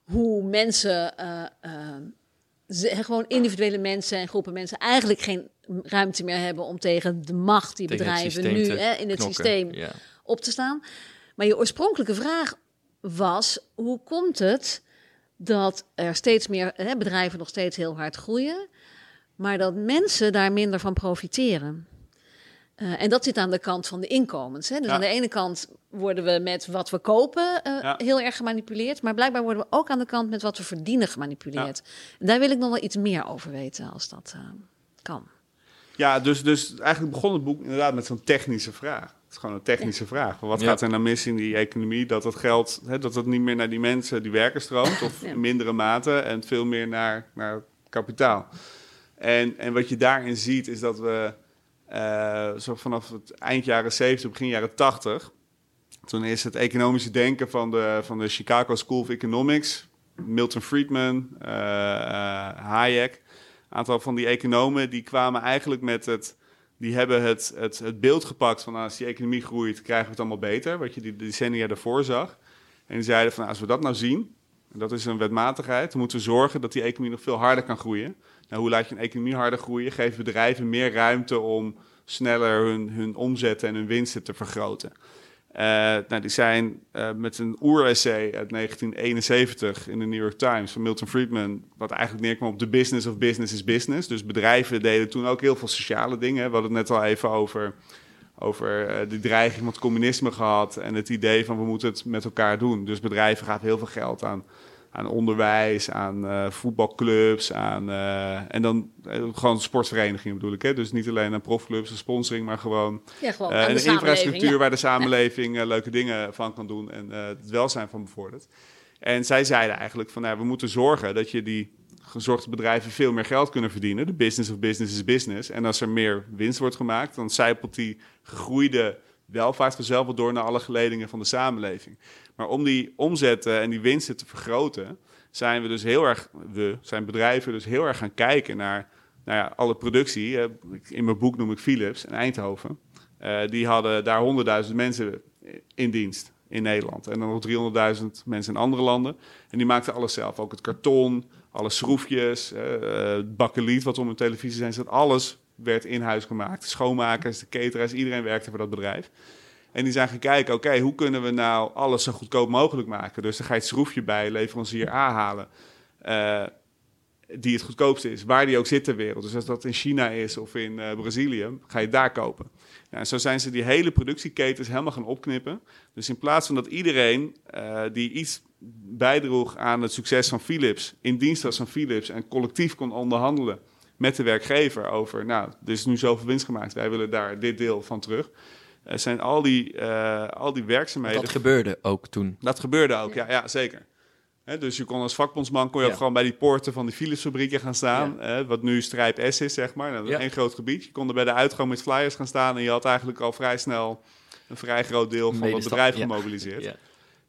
hoe mensen, eh, eh, ze- gewoon individuele mensen en groepen mensen, eigenlijk geen ruimte meer hebben om tegen de macht die Tegen bedrijven nu hè, in het knokken. systeem Ja. op te staan. Maar je oorspronkelijke vraag was: hoe komt het dat er steeds meer hè, bedrijven nog steeds heel hard groeien, maar dat mensen daar minder van profiteren? Eh, en dat zit aan de kant van de inkomens. Hè? Dus Ja. aan de ene kant worden we met wat we kopen eh, Ja. heel erg gemanipuleerd, maar blijkbaar worden we ook aan de kant met wat we verdienen gemanipuleerd. En daar wil ik nog wel iets meer over weten als dat eh, kan. Ja, dus, dus eigenlijk begon het boek inderdaad met zo'n technische vraag. Het is gewoon een technische vraag. Wat Ja. gaat er nou mis in die economie? Dat het geld, hè, dat het niet meer naar die mensen, die werken stroomt, of Ja. in mindere mate, en veel meer naar, naar kapitaal. En, en wat je daarin ziet, is dat we eh, zo vanaf het eind jaren 70, begin jaren 80, toen is het economische denken van de, van de Chicago School of Economics, Milton Friedman, eh, eh, Hayek, een aantal van die economen, die kwamen eigenlijk met het, die hebben het, het, het beeld gepakt van nou, als die economie groeit, krijgen we het allemaal beter, wat je die decennia daarvoor zag. En die zeiden van nou, als we dat nou zien, en dat is een wetmatigheid, dan moeten we zorgen dat die economie nog veel harder kan groeien. Nou, hoe laat je een economie harder groeien? Geef bedrijven meer ruimte om sneller hun, hun omzetten en hun winsten te vergroten. Eh, nou, die zijn eh, met een oer-essay uit 1971 in de New York Times van Milton Friedman, wat eigenlijk neerkwam op de business of business is business. Dus bedrijven deden toen ook heel veel sociale dingen. We hadden het net al even over, over eh, de dreiging van het communisme gehad en het idee van we moeten het met elkaar doen. Dus bedrijven gaven heel veel geld aan, aan onderwijs, aan eh, voetbalclubs, aan, eh, en dan eh, gewoon sportverenigingen bedoel ik. Hè? Dus niet alleen aan profclubs en sponsoring, maar gewoon Ja, gewoon aan de een infrastructuur ja. waar de samenleving leuke dingen van kan doen en het welzijn van bevordert. En zij zeiden eigenlijk van, nou, we moeten zorgen dat je die gezorgde bedrijven veel meer geld kunnen verdienen. De business of business is business. En als er meer winst wordt gemaakt, dan zijpelt die gegroeide welvaart vanzelf wel door naar alle geledingen van de samenleving. Maar om die omzetten en die winsten te vergroten, zijn we dus heel erg, we zijn bedrijven dus heel erg gaan kijken naar nou ja, alle productie. Eh, In mijn boek noem ik Philips in Eindhoven. Eh, die hadden daar 100.000 mensen in dienst in Nederland. En dan nog 300.000 mensen in andere landen. En die maakten alles zelf. Ook het karton, alle schroefjes, eh, het bakkeliet wat om een televisie zijn zat. Alles werd in huis gemaakt. De schoonmakers, de cateraars, iedereen werkte voor dat bedrijf. En die zijn gaan kijken, oké, hoe kunnen we nou alles zo goedkoop mogelijk maken? Dus dan ga je het schroefje bij leverancier A halen. eh, die het goedkoopste is, waar die ook zit ter wereld. Dus als dat in China is of in eh, Brazilië, ga je het daar kopen. Ja, en zo zijn ze die hele productieketens helemaal gaan opknippen. Dus in plaats van dat iedereen eh, die iets bijdroeg aan het succes van Philips, in dienst was van Philips en collectief kon onderhandelen met de werkgever over, nou, er is nu zoveel winst gemaakt, wij willen daar dit deel van terug. Eh, zijn al die, eh, al die werkzaamheden Dat gebeurde ook toen. dat gebeurde ook, ja, ja zeker. Hè, dus je kon als vakbondsman kon je Ja. ook gewoon bij die poorten van die Philips-fabrieken gaan staan. hè, wat nu Strijp S is, zeg maar. Nou, dat is Ja. één groot gebied. Je kon er bij de uitgang met flyers gaan staan. En je had eigenlijk al vrij snel een vrij groot deel van het bedrijf ja. gemobiliseerd. Ja.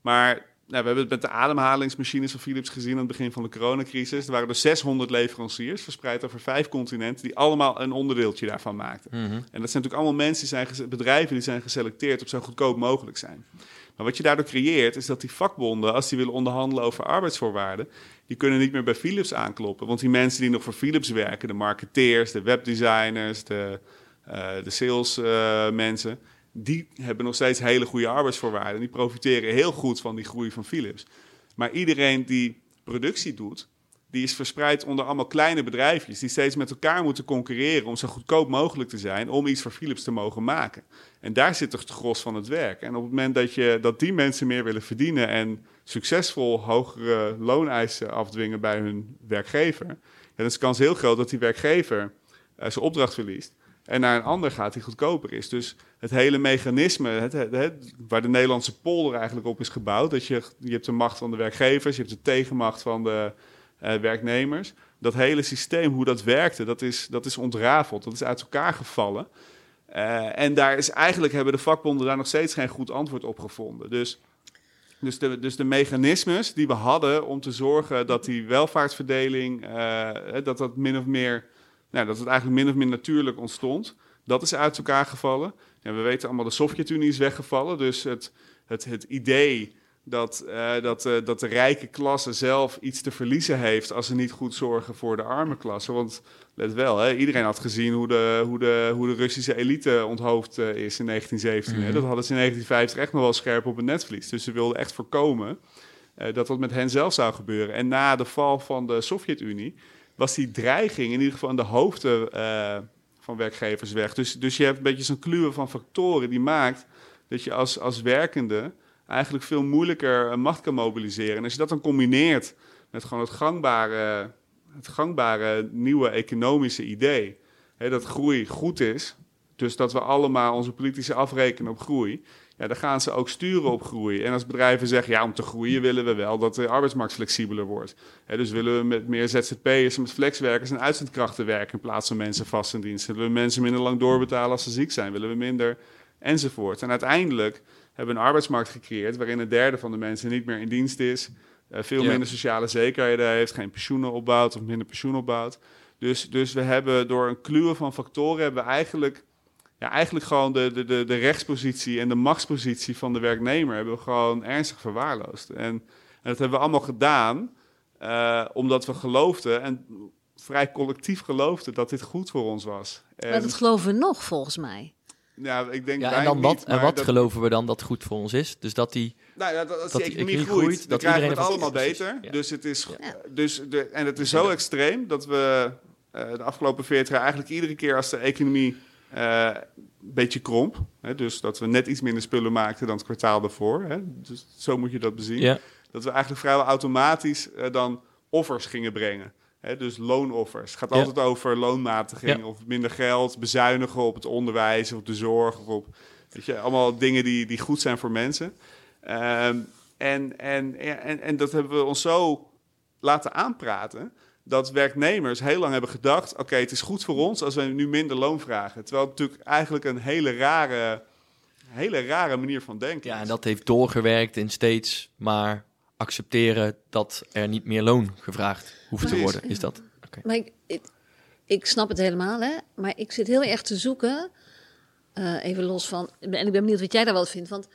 Maar nou, we hebben het met de ademhalingsmachines van Philips gezien aan het begin van de coronacrisis. Er waren er 600 leveranciers, verspreid over vijf continenten, die allemaal een onderdeeltje daarvan maakten. Mhm. En dat zijn natuurlijk allemaal mensen, die zijn bedrijven die zijn geselecteerd op zo goedkoop mogelijk zijn. Maar wat je daardoor creëert, is dat die vakbonden, als die willen onderhandelen over arbeidsvoorwaarden, die kunnen niet meer bij Philips aankloppen. Want die mensen die nog voor Philips werken, de marketeers, de webdesigners, de, eh, de salesmensen, die hebben nog steeds hele goede arbeidsvoorwaarden. Die profiteren heel goed van die groei van Philips. Maar iedereen die productie doet, die is verspreid onder allemaal kleine bedrijfjes die steeds met elkaar moeten concurreren om zo goedkoop mogelijk te zijn om iets voor Philips te mogen maken. En daar zit toch het gros van het werk. En op het moment dat, je, dat die mensen meer willen verdienen en succesvol hogere looneisen afdwingen bij hun werkgever, dan is de kans heel groot dat die werkgever eh, zijn opdracht verliest en naar een ander gaat die goedkoper is. Dus het hele mechanisme, waar de Nederlandse polder eigenlijk op is gebouwd, dat je, je hebt de macht van de werkgevers, je hebt de tegenmacht van de eh, werknemers. Dat hele systeem, hoe dat werkte, dat is, dat is ontrafeld, dat is uit elkaar gevallen. Eh, en daar is eigenlijk hebben de vakbonden daar nog steeds geen goed antwoord op gevonden. Dus, dus, de, dus de mechanismes die we hadden om te zorgen dat die welvaartsverdeling, eh, dat dat min of meer, nou, dat het eigenlijk min of meer natuurlijk ontstond, dat is uit elkaar gevallen. Ja, we weten allemaal, de Sovjet-Unie is weggevallen. Dus het, het, het idee dat, eh, dat, eh, dat de rijke klasse zelf iets te verliezen heeft als ze niet goed zorgen voor de arme klasse. Want let wel, hè, iedereen had gezien hoe de, hoe, de, hoe de Russische elite onthoofd eh, is in 1917. hè. Mhm. Dat hadden ze in 1950 echt nog wel scherp op het netvlies. Dus ze wilden echt voorkomen dat dat met hen zelf zou gebeuren. En na de val van de Sovjet-Unie was die dreiging in ieder geval aan de hoofden eh, van werkgevers weg. Dus, dus je hebt een beetje zo'n kluwen van factoren die maakt dat je als, als werkende eigenlijk veel moeilijker macht kan mobiliseren. En als je dat dan combineert met gewoon het gangbare, het gangbare nieuwe economische idee, hè, dat groei goed is, dus dat we allemaal onze politici afrekenen op groei, ja, dan gaan ze ook sturen op groei. En als bedrijven zeggen, ja, om te groeien willen we wel dat de arbeidsmarkt flexibeler wordt. Dus willen we met meer ZZP'ers met flexwerkers en uitzendkrachten werken in plaats van mensen vast in dienst. Willen we mensen minder lang doorbetalen als ze ziek zijn? Willen we minder enzovoort. En uiteindelijk hebben we een arbeidsmarkt gecreëerd waarin een derde van de mensen niet meer in dienst is, eh, veel Ja. minder sociale zekerheden heeft, geen pensioenen opbouwt of minder pensioen opbouwt. Dus, dus we hebben door een kluwen van factoren hebben we eigenlijk, ja, eigenlijk gewoon de, de, de, de rechtspositie en de machtspositie van de werknemer hebben we gewoon ernstig verwaarloosd. En, en dat hebben we allemaal gedaan eh, omdat we geloofden en vrij collectief geloofden dat dit goed voor ons was. En, Maar dat geloven we nog, volgens mij. ja, ik denk Ja, wij en dan wat, niet, en wat dat- geloven we dan dat goed voor ons is? Dus dat die... Nou ja, dat, als dat die die economie groeit, groeit, dan dat krijgen we het allemaal beter. Ja. Dus het is, Ja. dus de, en het is zo extreem dat we eh, de afgelopen 40 jaar eigenlijk iedere keer als de economie een beetje kromp, hè, dus dat we net iets minder spullen maakten dan het kwartaal daarvoor, hè, dus zo moet je dat bezien, Ja, dat we eigenlijk vrijwel automatisch eh, dan offers gingen brengen. Hè, dus loonoffers. Het gaat Ja. altijd over loonmatiging Ja. of minder geld, bezuinigen op het onderwijs of de zorg of op weet je, allemaal dingen die, die goed zijn voor mensen. Ehm, en, en, en, en dat hebben we ons zo laten aanpraten dat werknemers heel lang hebben gedacht: oké, het is goed voor ons als we nu minder loon vragen. Terwijl het natuurlijk eigenlijk een hele rare, hele rare manier van denken ja, en dat heeft doorgewerkt in steeds maar accepteren dat er niet meer loon gevraagd hoeft te worden. Is dat? Oké. Maar ik, ik, ik snap het helemaal, hè. Maar ik zit heel erg te zoeken, eh, even los van... En ik ben benieuwd wat jij daar wel vindt, want...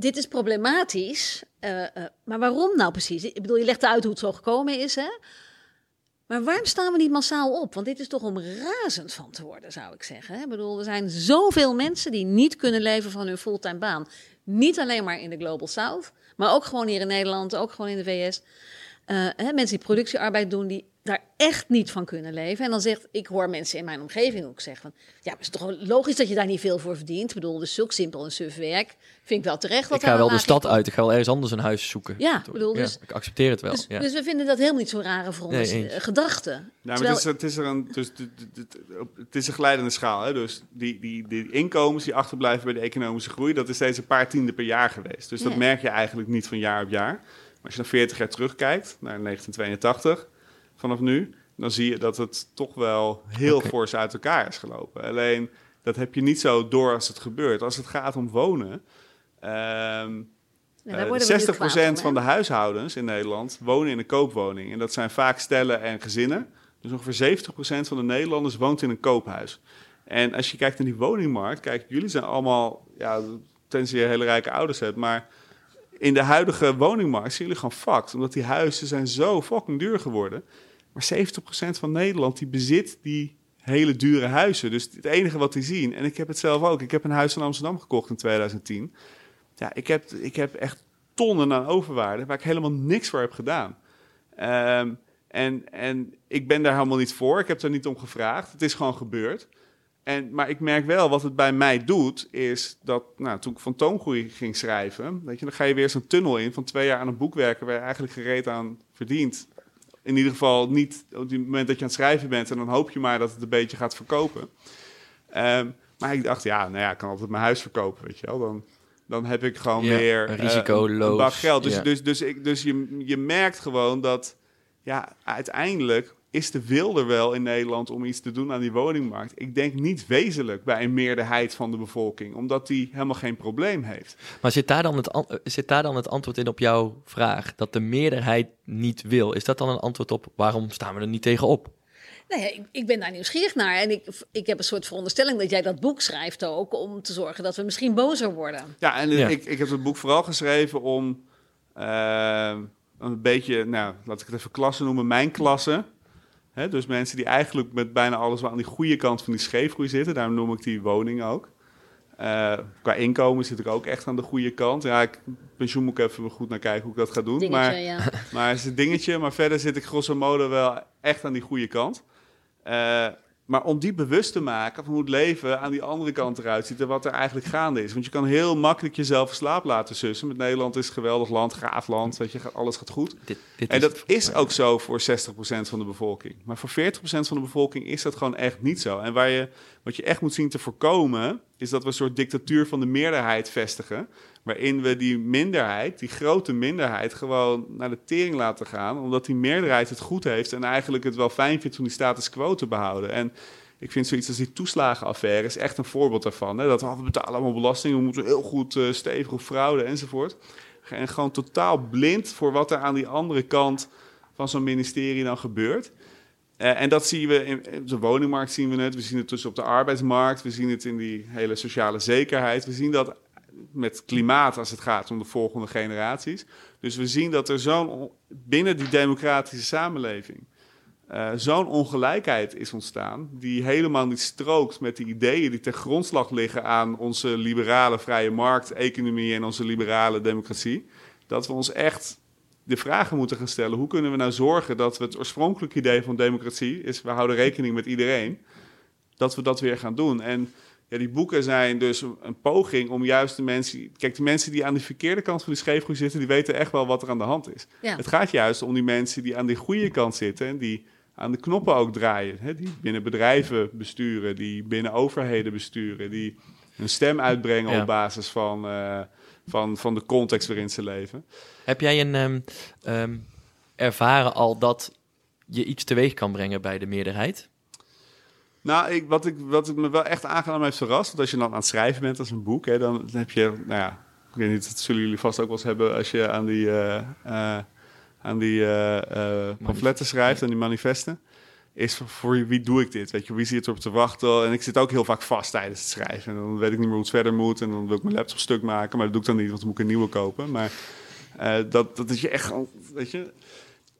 Dit is problematisch, eh, eh, maar waarom nou precies? Ik bedoel, je legt uit hoe het zo gekomen is, hè? Maar waarom staan we niet massaal op? Want dit is toch om razend van te worden, zou ik zeggen. Ik bedoel, er zijn zoveel mensen die niet kunnen leven van hun fulltime baan. Niet alleen maar in de Global South, maar ook gewoon hier in Nederland, ook gewoon in de VS. Eh, hè, mensen die productiearbeid doen, die daar echt niet van kunnen leven. En dan zegt, ik hoor mensen in mijn omgeving ook zeggen van, ja, het is toch logisch dat je daar niet veel voor verdient. Ik bedoel, dus zulk simpel en suf werk vind ik wel terecht. Dat ik ga wel de stad uit, ik ga wel ergens anders een huis zoeken. Ja, bedoel, dus, ik accepteer het wel. Dus, ja. dus, we vinden dat helemaal niet zo'n rare voor ons nee, gedachte. Nou, maar het, is, het is er een, dus, het is een glijdende schaal. Hè? Dus die, die, die inkomens die achterblijven bij de economische groei, dat is steeds een paar tiende per jaar geweest. Dus dat merk je eigenlijk niet van jaar op jaar. Maar als je dan 40 jaar terugkijkt, naar 1982, vanaf nu, dan zie je dat het toch wel heel okay. fors uit elkaar is gelopen. Alleen dat heb je niet zo door als het gebeurt. Als het gaat om wonen. Um, ja, uh, 60% van de huishoudens in Nederland wonen in een koopwoning. En dat zijn vaak stellen en gezinnen. Dus ongeveer 70% van de Nederlanders woont in een koophuis. En als je kijkt naar die woningmarkt, kijk, jullie zijn allemaal, ja, tenzij je hele rijke ouders hebt, maar in de huidige woningmarkt zien jullie gewoon fucked. Omdat die huizen zijn zo fucking duur geworden. Maar 70% van Nederland die bezit die hele dure huizen. Dus het enige wat die zien, en ik heb het zelf ook. Ik heb een huis in Amsterdam gekocht in 2010. Ja, ik heb, ik heb echt tonnen aan overwaarde waar ik helemaal niks voor heb gedaan. Um, en, en ik ben daar helemaal niet voor. Ik heb er niet om gevraagd. Het is gewoon gebeurd. En, maar ik merk wel wat het bij mij doet, is dat nou, toen ik fantoomgroei ging schrijven, weet je, dan ga je weer zo'n tunnel in van twee jaar aan een boek werken waar je eigenlijk gereed aan verdient in ieder geval niet op het moment dat je aan het schrijven bent en dan hoop je maar dat het een beetje gaat verkopen. Um, maar ik dacht, ja, nou ja, ik kan altijd mijn huis verkopen, weet je wel. Dan, dan heb ik gewoon ja, weer risicoloos. Uh, een geld. Dus, ja. dus, dus, ik, dus je, je merkt gewoon dat, ja, uiteindelijk is de wil er wel in Nederland om iets te doen aan die woningmarkt. Ik denk niet wezenlijk bij een meerderheid van de bevolking, omdat die helemaal geen probleem heeft. Maar zit daar, dan het, zit daar dan het antwoord in op jouw vraag? Dat de meerderheid niet wil? Is dat dan een antwoord op waarom staan we er niet tegenop? Nee, ik, ik, ben daar nieuwsgierig naar. En ik, ik heb een soort veronderstelling dat jij dat boek schrijft ook... om te zorgen dat we misschien bozer worden. Ja, en ja. Ik, ik heb het boek vooral geschreven om uh, een beetje... nou, laat ik het even klassen noemen, mijn klasse... He, dus mensen die eigenlijk met bijna alles wel aan die goede kant van die scheefgroei zitten. Daarom noem ik die woning ook. Uh, qua inkomen zit ik ook echt aan de goede kant. Ja, ik, pensioen moet ik even goed naar kijken hoe ik dat ga doen. Dingetje, maar, ja. maar het is een dingetje. Maar verder zit ik grosso modo wel echt aan die goede kant. Uh, maar om die bewust te maken van hoe het leven aan die andere kant eruit ziet en wat er eigenlijk gaande is. Want je kan heel makkelijk jezelf slaap laten sussen. Met Nederland is een geweldig land, gaaf land, weet je, alles gaat goed. Dit, dit en dat is ook zo voor 60% van de bevolking. Maar voor 40% van de bevolking is dat gewoon echt niet zo. En waar je, wat je echt moet zien te voorkomen, is dat we een soort dictatuur van de meerderheid vestigen. Waarin we die minderheid, die grote minderheid, gewoon naar de tering laten gaan. Omdat die meerderheid het goed heeft en eigenlijk het wel fijn vindt om die status quo te behouden. En ik vind zoiets als die toeslagenaffaire is echt een voorbeeld daarvan. Hè? Dat we betalen allemaal belasting, we moeten heel goed uh, stevig op fraude enzovoort. En gewoon totaal blind voor wat er aan die andere kant van zo'n ministerie dan gebeurt. Uh, en dat zien we in, in, de woningmarkt, zien we het. We zien het tussen op de arbeidsmarkt. We zien het in die hele sociale zekerheid. We zien dat met klimaat als het gaat om de volgende generaties. Dus we zien dat er zo'n binnen die democratische samenleving uh, zo'n ongelijkheid is ontstaan, die helemaal niet strookt met de ideeën die ten grondslag liggen aan onze liberale vrije markteconomie en onze liberale democratie, dat we ons echt de vragen moeten gaan stellen: hoe kunnen we nou zorgen dat we het oorspronkelijke idee van democratie is, we houden rekening met iedereen, dat we dat weer gaan doen. En ja, die boeken zijn dus een poging om juist de mensen... Kijk, de mensen die aan de verkeerde kant van de scheefgroei zitten... die weten echt wel wat er aan de hand is. Ja. Het gaat juist om die mensen die aan de goede kant zitten... en die aan de knoppen ook draaien. Hè? Die binnen bedrijven besturen, die binnen overheden besturen... die een stem uitbrengen Ja. op basis van, eh, van, van de context waarin ze leven. Heb jij een ehm, ehm, ervaren al dat je iets teweeg kan brengen bij de meerderheid? Nou, ik, wat, ik, wat het me wel echt aangenaam heeft verrast... dat als je dan aan het schrijven bent als een boek... Hè, dan heb je, nou ja, ik weet niet, dat zullen jullie vast ook wel eens hebben... als je aan die, eh, aan die eh, pamfletten schrijft, aan die manifesten... is voor, wie doe ik dit? Weet je, wie zit erop te wachten? En ik zit ook heel vaak vast tijdens het schrijven. En dan weet ik niet meer hoe het verder moet... en dan wil ik mijn laptop stuk maken... maar dat doe ik dan niet, want dan moet ik een nieuwe kopen. Maar dat, dat is je echt, weet je...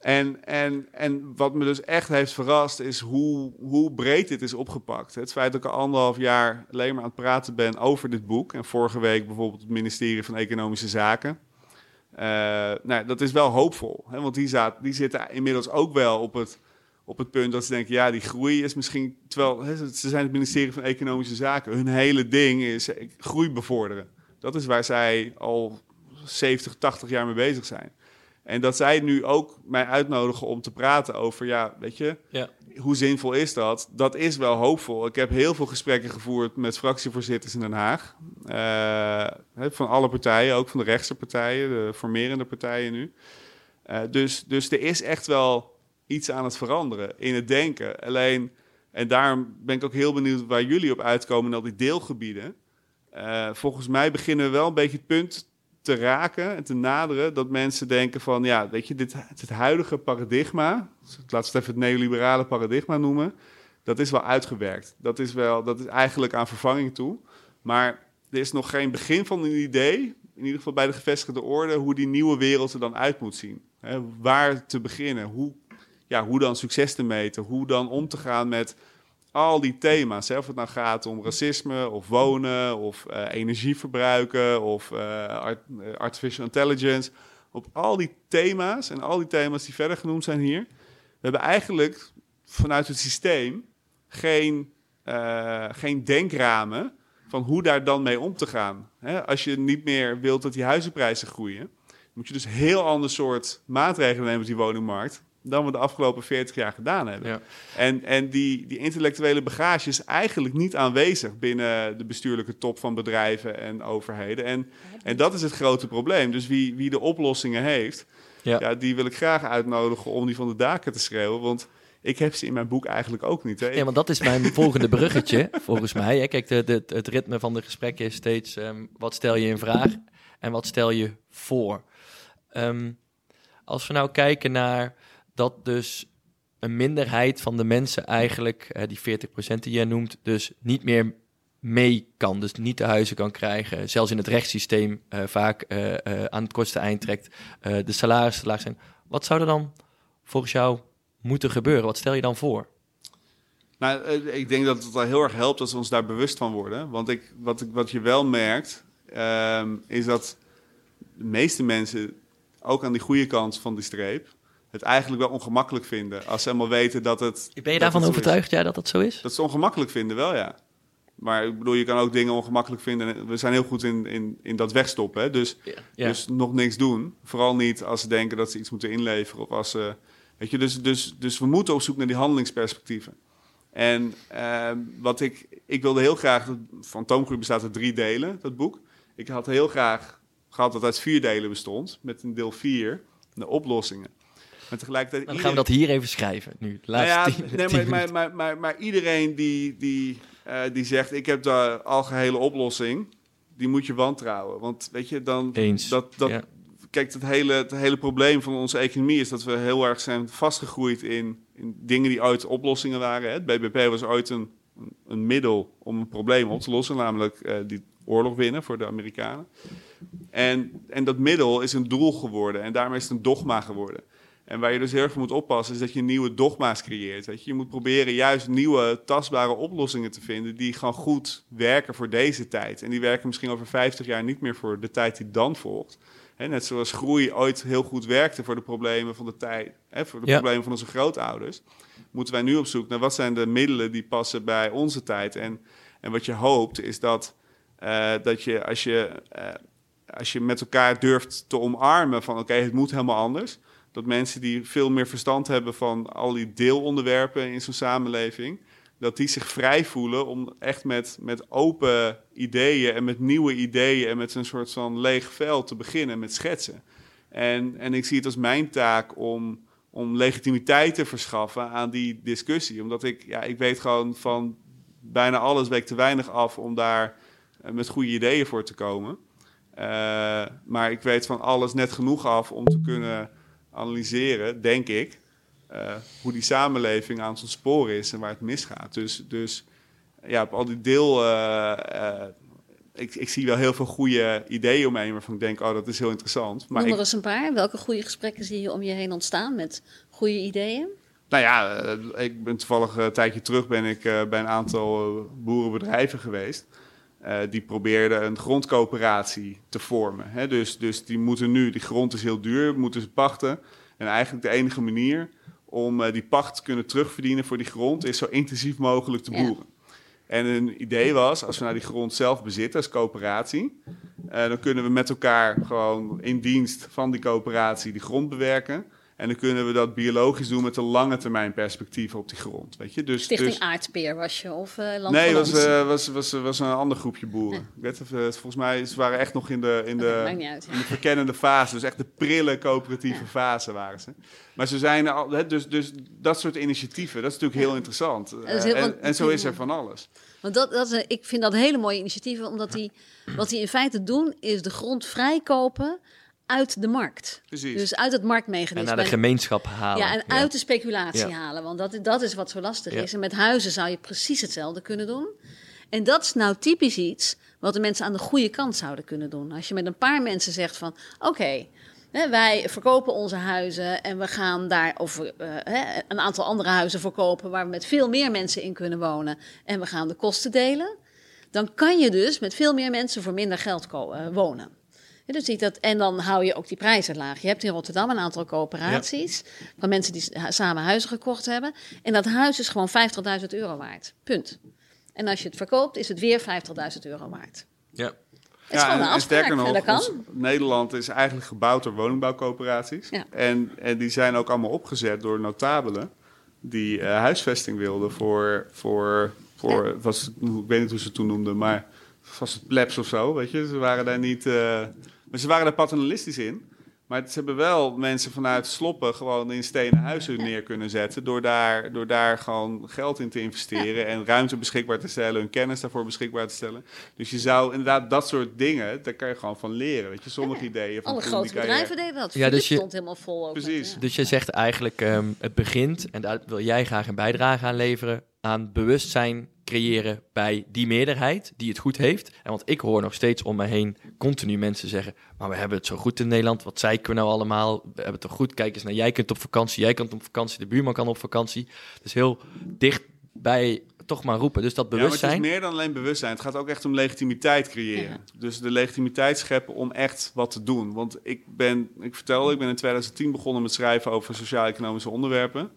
En, en, en wat me dus echt heeft verrast is hoe, hoe breed dit is opgepakt. Het feit dat ik al anderhalf jaar alleen maar aan het praten ben over dit boek. En vorige week bijvoorbeeld het ministerie van Economische Zaken. Uh, nou, dat is wel hoopvol. Hè? Want die, zaten, die zitten inmiddels ook wel op het, op het punt dat ze denken, ja, die groei is misschien... Terwijl hè, ze zijn het ministerie van Economische Zaken. Hun hele ding is eh, groei bevorderen. Dat is waar zij al 70, 80 jaar mee bezig zijn. En dat zij nu ook mij uitnodigen om te praten over, ja, weet je, Ja. hoe zinvol is dat? Dat is wel hoopvol. Ik heb heel veel gesprekken gevoerd met fractievoorzitters in Den Haag. Eh, van alle partijen, ook van de rechtse partijen, de formerende partijen nu. Eh, dus, dus er is echt wel iets aan het veranderen in het denken. Alleen, en daarom ben ik ook heel benieuwd waar jullie op uitkomen in al die deelgebieden. Eh, volgens mij beginnen we wel een beetje het punt te raken en te naderen dat mensen denken van, ja, weet je, dit, het huidige paradigma, laten we het even het neoliberale paradigma noemen, dat is wel uitgewerkt. Dat is, wel, dat is eigenlijk aan vervanging toe. Maar er is nog geen begin van een idee, in ieder geval bij de gevestigde orde, hoe die nieuwe wereld er dan uit moet zien. Hè, waar te beginnen, hoe, ja, hoe dan succes te meten, hoe dan om te gaan met al die thema's. Hè, of het nou gaat om racisme, of wonen, of eh, energie verbruiken, of eh, eh, artificial intelligence. Op al die thema's en al die thema's die verder genoemd zijn hier. We hebben eigenlijk vanuit het systeem geen, eh, geen denkramen van hoe daar dan mee om te gaan. Als je niet meer wilt dat die huizenprijzen groeien, moet je dus heel ander soort maatregelen nemen op die woningmarkt dan we de afgelopen 40 jaar gedaan hebben. Ja. En, en die, die intellectuele bagage is eigenlijk niet aanwezig binnen de bestuurlijke top van bedrijven en overheden. En, en dat is het grote probleem. Dus wie, wie de oplossingen heeft, Ja. ja. die wil ik graag uitnodigen om die van de daken te schreeuwen. Want ik heb ze in mijn boek eigenlijk ook niet. Hè. Ja, want dat is mijn volgende bruggetje, volgens mij. Hè. Kijk, de, de, het ritme van de gesprekken is steeds... ehm, wat stel je in vraag en wat stel je voor? Ehm, als we nou kijken naar dat dus een minderheid van de mensen eigenlijk... die 40% die jij noemt, dus niet meer mee kan. Dus niet de huizen kan krijgen. Zelfs in het rechtssysteem eh, vaak eh, eh, aan het kortste eind trekt. de salarissen te laag zijn. Wat zou er dan volgens jou moeten gebeuren? Wat stel je dan voor? Nou, ik denk dat het wel heel erg helpt als we ons daar bewust van worden. Want ik, wat, ik, wat je wel merkt, ehm, is dat de meeste mensen, ook aan die goede kant van die streep, het eigenlijk wel ongemakkelijk vinden. Als ze helemaal weten dat het. Ben je daarvan overtuigd, ja, dat dat zo is? Dat ze het ongemakkelijk vinden, wel ja. Maar ik bedoel, je kan ook dingen ongemakkelijk vinden. en We zijn heel goed in, in, in dat wegstoppen. Hè? Dus, Ja. dus nog niks doen. Vooral niet als ze denken dat ze iets moeten inleveren. Of als ze, weet je, dus, dus, dus we moeten op zoek naar die handelingsperspectieven. En ehm, wat ik, ik wilde heel graag, dat- Fantoomgroei bestaat uit drie delen, dat boek. Ik had heel graag gehad dat het uit vier delen bestond, met een deel vier, de oplossingen. Maar tegelijkertijd... Dan gaan we dat hier even schrijven nu. Nou laatste nee, maar, maar, minuten. maar, maar, maar iedereen die, die, eh, die zegt: Ik heb de algehele oplossing, die moet je wantrouwen. Want weet je, dan. Eens, Dat, dat. Kijk, het hele, het hele probleem van onze economie is dat we heel erg zijn vastgegroeid in, in dingen die ooit oplossingen waren. Het BBP was ooit een, een middel om een probleem op te lossen, namelijk eh, die oorlog winnen voor de Amerikanen. En, en dat middel is een doel geworden en daarmee is het een dogma geworden. En waar je dus heel erg voor moet oppassen, is dat je nieuwe dogma's creëert. Weet je? je moet proberen juist nieuwe, tastbare oplossingen te vinden die gewoon goed werken voor deze tijd. En die werken misschien over 50 jaar niet meer voor de tijd die dan volgt. Hè, net zoals groei ooit heel goed werkte voor de problemen van de tijd, voor de Ja. problemen van onze grootouders, moeten wij nu op zoek naar wat zijn de middelen die passen bij onze tijd. En, en wat je hoopt is dat, eh, dat je als je, eh, als je met elkaar durft te omarmen van oké, het moet helemaal anders. Dat mensen die veel meer verstand hebben van al die deelonderwerpen in zo'n samenleving, dat die zich vrij voelen om echt met, met open ideeën en met nieuwe ideeën en met zo'n soort van leeg veld te beginnen met schetsen. En, en ik zie het als mijn taak om, om legitimiteit te verschaffen aan die discussie. Omdat ik, ja, ik weet gewoon van bijna alles weet te weinig af om daar eh, met goede ideeën voor te komen. Eh, maar ik weet van alles net genoeg af om te kunnen analyseren, denk ik, eh, hoe die samenleving aan zijn sporen is en waar het misgaat. Dus, dus ja, op al die deel. eh, eh, ik, ik zie wel heel veel goede ideeën omheen waarvan ik denk, oh, dat is heel interessant. Maar Noem er eens een paar. Welke goede gesprekken zie je om je heen ontstaan met goede ideeën? nou ja, ik ben toevallig een tijdje terug ben ik bij een aantal boerenbedrijven geweest. Eh, die probeerden een grondcoöperatie te vormen. Hè? Dus, dus die moeten nu, die grond is heel duur, moeten ze pachten. En eigenlijk de enige manier om eh, die pacht te kunnen terugverdienen voor die grond, is zo intensief mogelijk te Ja. boeren. En een idee was, als we nou die grond zelf bezitten als coöperatie, eh, dan kunnen we met elkaar gewoon in dienst van die coöperatie die grond bewerken. En dan kunnen we dat biologisch doen met een lange termijn perspectief op die grond. Weet je? Dus, Stichting dus, Aardpeer was je, of eh Land Nee, was, eh, was, was, was een ander groepje boeren. Ik weet even, volgens mij ze waren echt nog in de, in de, uit, ja. in de verkennende fase. Dus echt de prille coöperatieve fase waren ze. Maar ze zijn al, hè, dus, dus dat soort initiatieven, dat is natuurlijk heel interessant. Heel- Eh, en, zo is er van alles. Want dat, dat is, een- ik vind dat hele mooie initiatieven, omdat die, wat die in feite doen, is de grond vrijkopen uit de markt. Precies. Dus uit het En marktmechanisme. naar de gemeenschap halen. Ja, en uit de speculatie Ja. halen. Want dat, dat is wat zo lastig Ja. is. En met huizen zou je precies hetzelfde kunnen doen. En dat is nou typisch iets wat de mensen aan de goede kant zouden kunnen doen. Als je met een paar mensen zegt van... oké, hè, wij verkopen onze huizen en we gaan daar... of eh, hè, een aantal andere huizen verkopen... waar we met veel meer mensen in kunnen wonen... en we gaan de kosten delen... dan kan je dus met veel meer mensen voor minder geld eh, wonen. Ja, dus ziet dat, en dan hou je ook die prijzen laag. Je hebt in Rotterdam een aantal coöperaties van mensen die samen huizen gekocht hebben. En dat huis is gewoon 50.000 euro waard. Punt. En als je het verkoopt, is het weer 50.000 euro waard. Ja. Het is gewoon en- een en afspraak. sterker nog, en dat kan. ons- Nederland is eigenlijk gebouwd door woningbouwcoöperaties. Ja. En, en die zijn ook allemaal opgezet door notabelen die eh, huisvesting wilden voor, voor, voor was, ik weet niet hoe ze het toen noemden, maar was het plebs of zo, weet je. Ze waren daar niet, eh, maar ze waren daar paternalistisch in. Maar ze hebben wel mensen vanuit Sloppen gewoon in stenen huizen neer kunnen zetten. Door daar, door daar gewoon geld in te investeren. En ruimte beschikbaar te stellen. Hun kennis daarvoor beschikbaar te stellen. Dus je zou inderdaad dat soort dingen. Daar kan je gewoon van leren. Weet je, sommige ideeën. Van Alle grote die kan je- bedrijven deden dat. Ja, dus je- stond helemaal vol. Ook met, Precies. ja. Dus je zegt eigenlijk, ehm, het begint, en daar wil jij graag een bijdrage aan leveren, aan bewustzijn creëren bij die meerderheid die het goed heeft. En want ik hoor nog steeds om me heen continu mensen zeggen, maar we hebben het zo goed in Nederland, wat zeiken we nou allemaal? We hebben het toch goed, kijk eens naar, jij kunt op vakantie, jij kan op vakantie, de buurman kan op vakantie. Dus heel dicht bij toch maar roepen. Dus dat Ja, maar het bewustzijn. is meer dan alleen bewustzijn. Het gaat ook echt om legitimiteit creëren. Dus de legitimiteit scheppen om echt wat te doen. Want ik ben, ik vertelde, ik ben in 2010 begonnen met schrijven over sociaal-economische onderwerpen.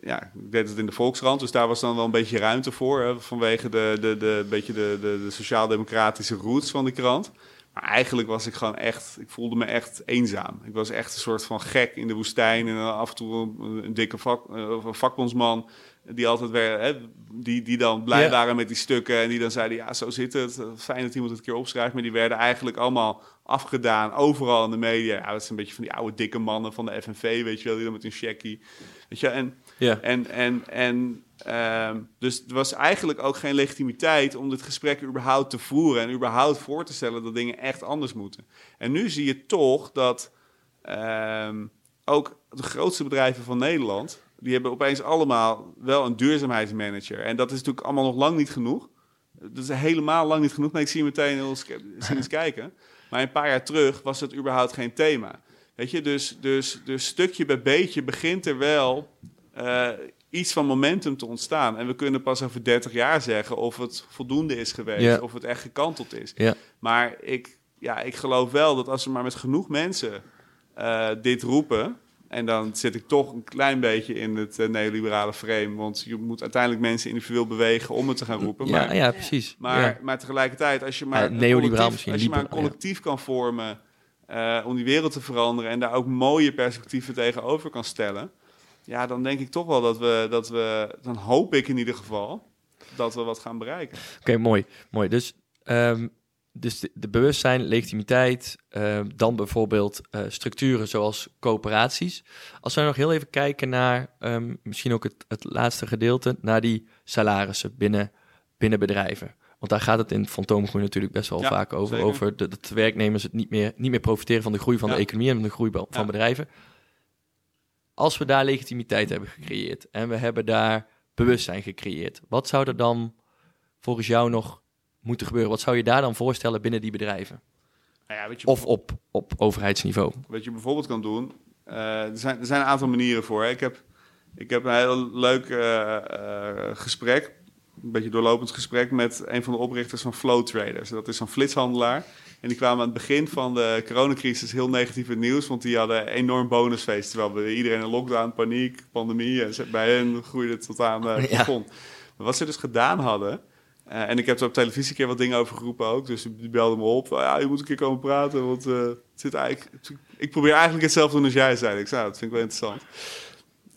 Ja, ik deed het in de Volkskrant, dus daar was dan wel een beetje ruimte voor. Hè, vanwege de, de, de, beetje de, de, de sociaal-democratische roots van die krant. Maar eigenlijk was ik gewoon echt, ik voelde me echt eenzaam. Ik was echt een soort van gek in de woestijn. En af en toe een, een dikke vak, een vakbondsman die altijd weer, hè, die, die dan blij Ja. waren met die stukken. En die dan zeiden, ja, zo zit het. Fijn dat iemand het een keer opschrijft. Maar die werden eigenlijk allemaal afgedaan, overal in de media. Ja, dat is een beetje van die oude dikke mannen van de FNV, weet je wel, die dan met hun checkie. Weet je, en Ja. en, en, en ehm, dus er was eigenlijk ook geen legitimiteit om dit gesprek überhaupt te voeren en überhaupt voor te stellen dat dingen echt anders moeten. En nu zie je toch dat ehm, ook de grootste bedrijven van Nederland, die hebben opeens allemaal wel een duurzaamheidsmanager. En dat is natuurlijk allemaal nog lang niet genoeg. Dat is helemaal lang niet genoeg. Nee, ik zie meteen heel cynisch kijken. Maar een paar jaar terug was het überhaupt geen thema. Weet je, dus, dus, dus stukje bij beetje begint er wel eh, iets van momentum te ontstaan. En we kunnen pas over 30 jaar zeggen of het voldoende is geweest, of het echt gekanteld is. Ja. Maar ik, ja, ik geloof wel dat als er maar met genoeg mensen eh, dit roepen. En dan zit ik toch een klein beetje in het eh, neoliberale frame. Want je moet uiteindelijk mensen individueel bewegen om het te gaan roepen. Ja, maar, ja, precies. maar, Ja. maar tegelijkertijd, als je maar, neoliberaal misschien, als je maar een ja. collectief kan vormen om die wereld te veranderen en daar ook mooie perspectieven tegenover kan stellen, ja, dan denk ik toch wel dat we, dat we, dan hoop ik in ieder geval, dat we wat gaan bereiken. Oké, mooi, mooi. Dus, ehm, dus de, de bewustzijn, legitimiteit, ehm, dan bijvoorbeeld eh, structuren zoals coöperaties. Als we nog heel even kijken naar, ehm, misschien ook het, het laatste gedeelte, naar die salarissen binnen, binnen bedrijven. Want daar gaat het in Fantoomgroei natuurlijk best wel Ja, vaak over. zeker. Over dat werknemers het niet meer, niet meer profiteren van de groei van Ja. de economie en van de groei van Ja. bedrijven. Als we daar legitimiteit hebben gecreëerd en we hebben daar bewustzijn gecreëerd, wat zou er dan volgens jou nog moeten gebeuren? Wat zou je daar dan voorstellen binnen die bedrijven? Nou ja, weet je, Of op, op overheidsniveau? Wat je bijvoorbeeld kan doen, eh, er, zijn, er zijn een aantal manieren voor. hè. Ik heb, ik heb een heel leuk eh, eh, gesprek een beetje doorlopend gesprek met een van de oprichters van Flow Traders. Dat is een flitshandelaar. En die kwamen aan het begin van de coronacrisis heel negatief in nieuws, want die hadden een enorm bonusfeest. Terwijl bij iedereen een lockdown, paniek, pandemie. En bij hen groeide het tot aan uh, plafond. Maar wat ze dus gedaan hadden, uh, en ik heb er op televisie een keer wat dingen over geroepen ook. Dus die belde me op. Ja, je moet een keer komen praten. Want uh, het zit eigenlijk, ik probeer eigenlijk hetzelfde doen als jij zei. Ik zei, dat vind ik wel interessant.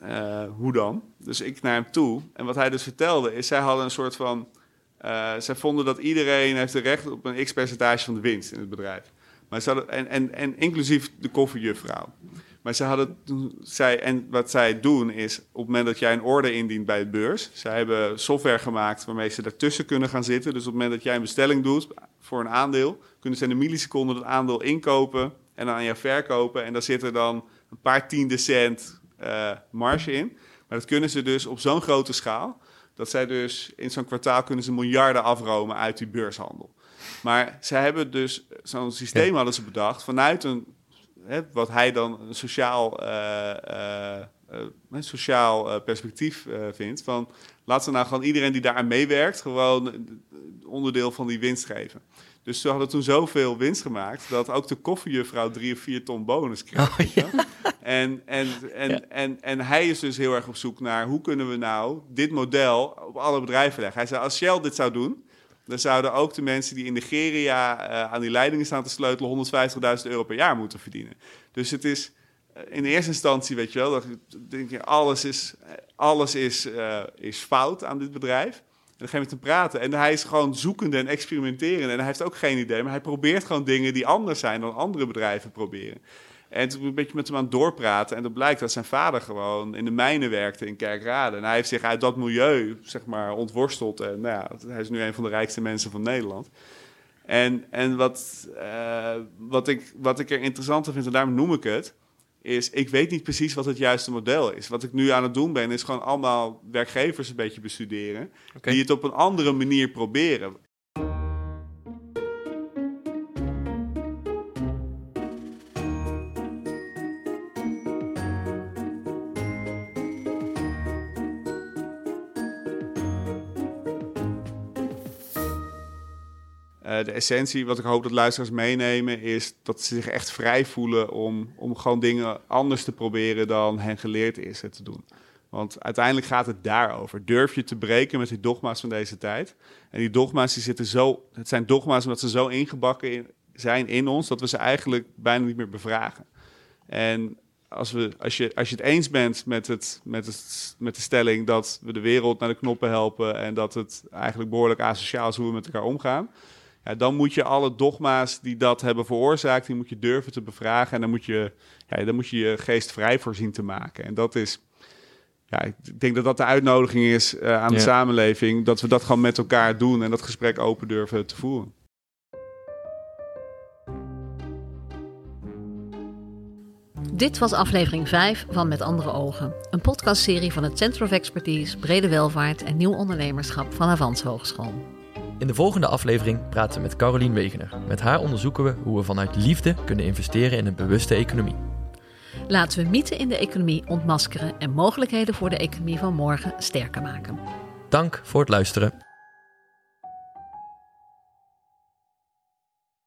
Uh, hoe dan? Dus ik naar hem toe. En wat hij dus vertelde is, zij hadden een soort van... Uh, zij vonden dat iedereen heeft recht op een x-percentage van de winst in het bedrijf. Maar ze hadden, en, en, en inclusief de koffiejuffrouw. Maar ze hadden, zij, en wat zij doen is, op het moment dat jij een order indient bij de beurs, zij hebben software gemaakt waarmee ze daartussen kunnen gaan zitten. Dus op het moment dat jij een bestelling doet voor een aandeel, kunnen ze in een milliseconde het aandeel inkopen en dan aan jou verkopen. En daar zit er dan een paar tiende cent uh, marge in. Maar dat kunnen ze dus op zo'n grote schaal, dat zij dus in zo'n kwartaal kunnen ze miljarden afromen uit die beurshandel. Maar zij hebben dus zo'n systeem ja. hadden ze bedacht vanuit een hè, wat hij dan een sociaal, uh, uh, sociaal perspectief vindt. Van laten we nou gewoon iedereen die daaraan meewerkt, gewoon onderdeel van die winst geven. Dus ze hadden toen zoveel winst gemaakt dat ook de koffiejuffrouw drie of vier ton bonus kreeg. Oh, ja. en, en, en, ja. en, en hij is dus heel erg op zoek naar hoe kunnen we nou dit model op alle bedrijven leggen. Hij zei, als Shell dit zou doen, dan zouden ook de mensen die in Nigeria uh, aan die leidingen staan te sleutelen 150.000 euro per jaar moeten verdienen. Dus het is uh, in eerste instantie, weet je wel, dat denk je, alles is, alles is, uh, is fout aan dit bedrijf. En dan ga je met hem praten. En hij is gewoon zoekende en experimenteren. En hij heeft ook geen idee, maar hij probeert gewoon dingen die anders zijn dan andere bedrijven proberen. En toen een beetje met hem aan het doorpraten. En dan blijkt dat zijn vader gewoon in de mijnen werkte in Kerkrade. En hij heeft zich uit dat milieu, zeg maar, ontworsteld. En nou ja, hij is nu een van de rijkste mensen van Nederland. En, en wat, uh, wat, ik, wat ik er interessanter vind, en daarom noem ik het... is ik weet niet precies wat het juiste model is. Wat ik nu aan het doen ben, is gewoon allemaal werkgevers een beetje bestuderen... Okay. die het op een andere manier proberen. De essentie, wat ik hoop dat luisteraars meenemen, is dat ze zich echt vrij voelen om, om gewoon dingen anders te proberen dan hen geleerd is het te doen. Want uiteindelijk gaat het daarover. Durf je te breken met die dogma's van deze tijd? En die dogma's die zitten zo, het zijn dogma's omdat ze zo ingebakken in, zijn in ons dat we ze eigenlijk bijna niet meer bevragen. En als, we, als, je, als je het eens bent met, het, met, het, met de stelling dat we de wereld naar de knoppen helpen en dat het eigenlijk behoorlijk asociaal is hoe we met elkaar omgaan, ja, dan moet je alle dogma's die dat hebben veroorzaakt, die moet je durven te bevragen. En dan moet je ja, dan moet je, je geest vrij voorzien te maken. En dat is, ja, ik denk dat dat de uitnodiging is uh, aan ja. de samenleving. Dat we dat gewoon met elkaar doen en dat gesprek open durven te voeren. Dit was aflevering 5 van Met Andere Ogen. Een podcastserie van het Center of Expertise, Brede Welvaart en Nieuw Ondernemerschap van Avans Hogeschool. In de volgende aflevering praten we met Carolien Wegener. Met haar onderzoeken we hoe we vanuit liefde kunnen investeren in een bewuste economie. Laten we mythen in de economie ontmaskeren en mogelijkheden voor de economie van morgen sterker maken. Dank voor het luisteren.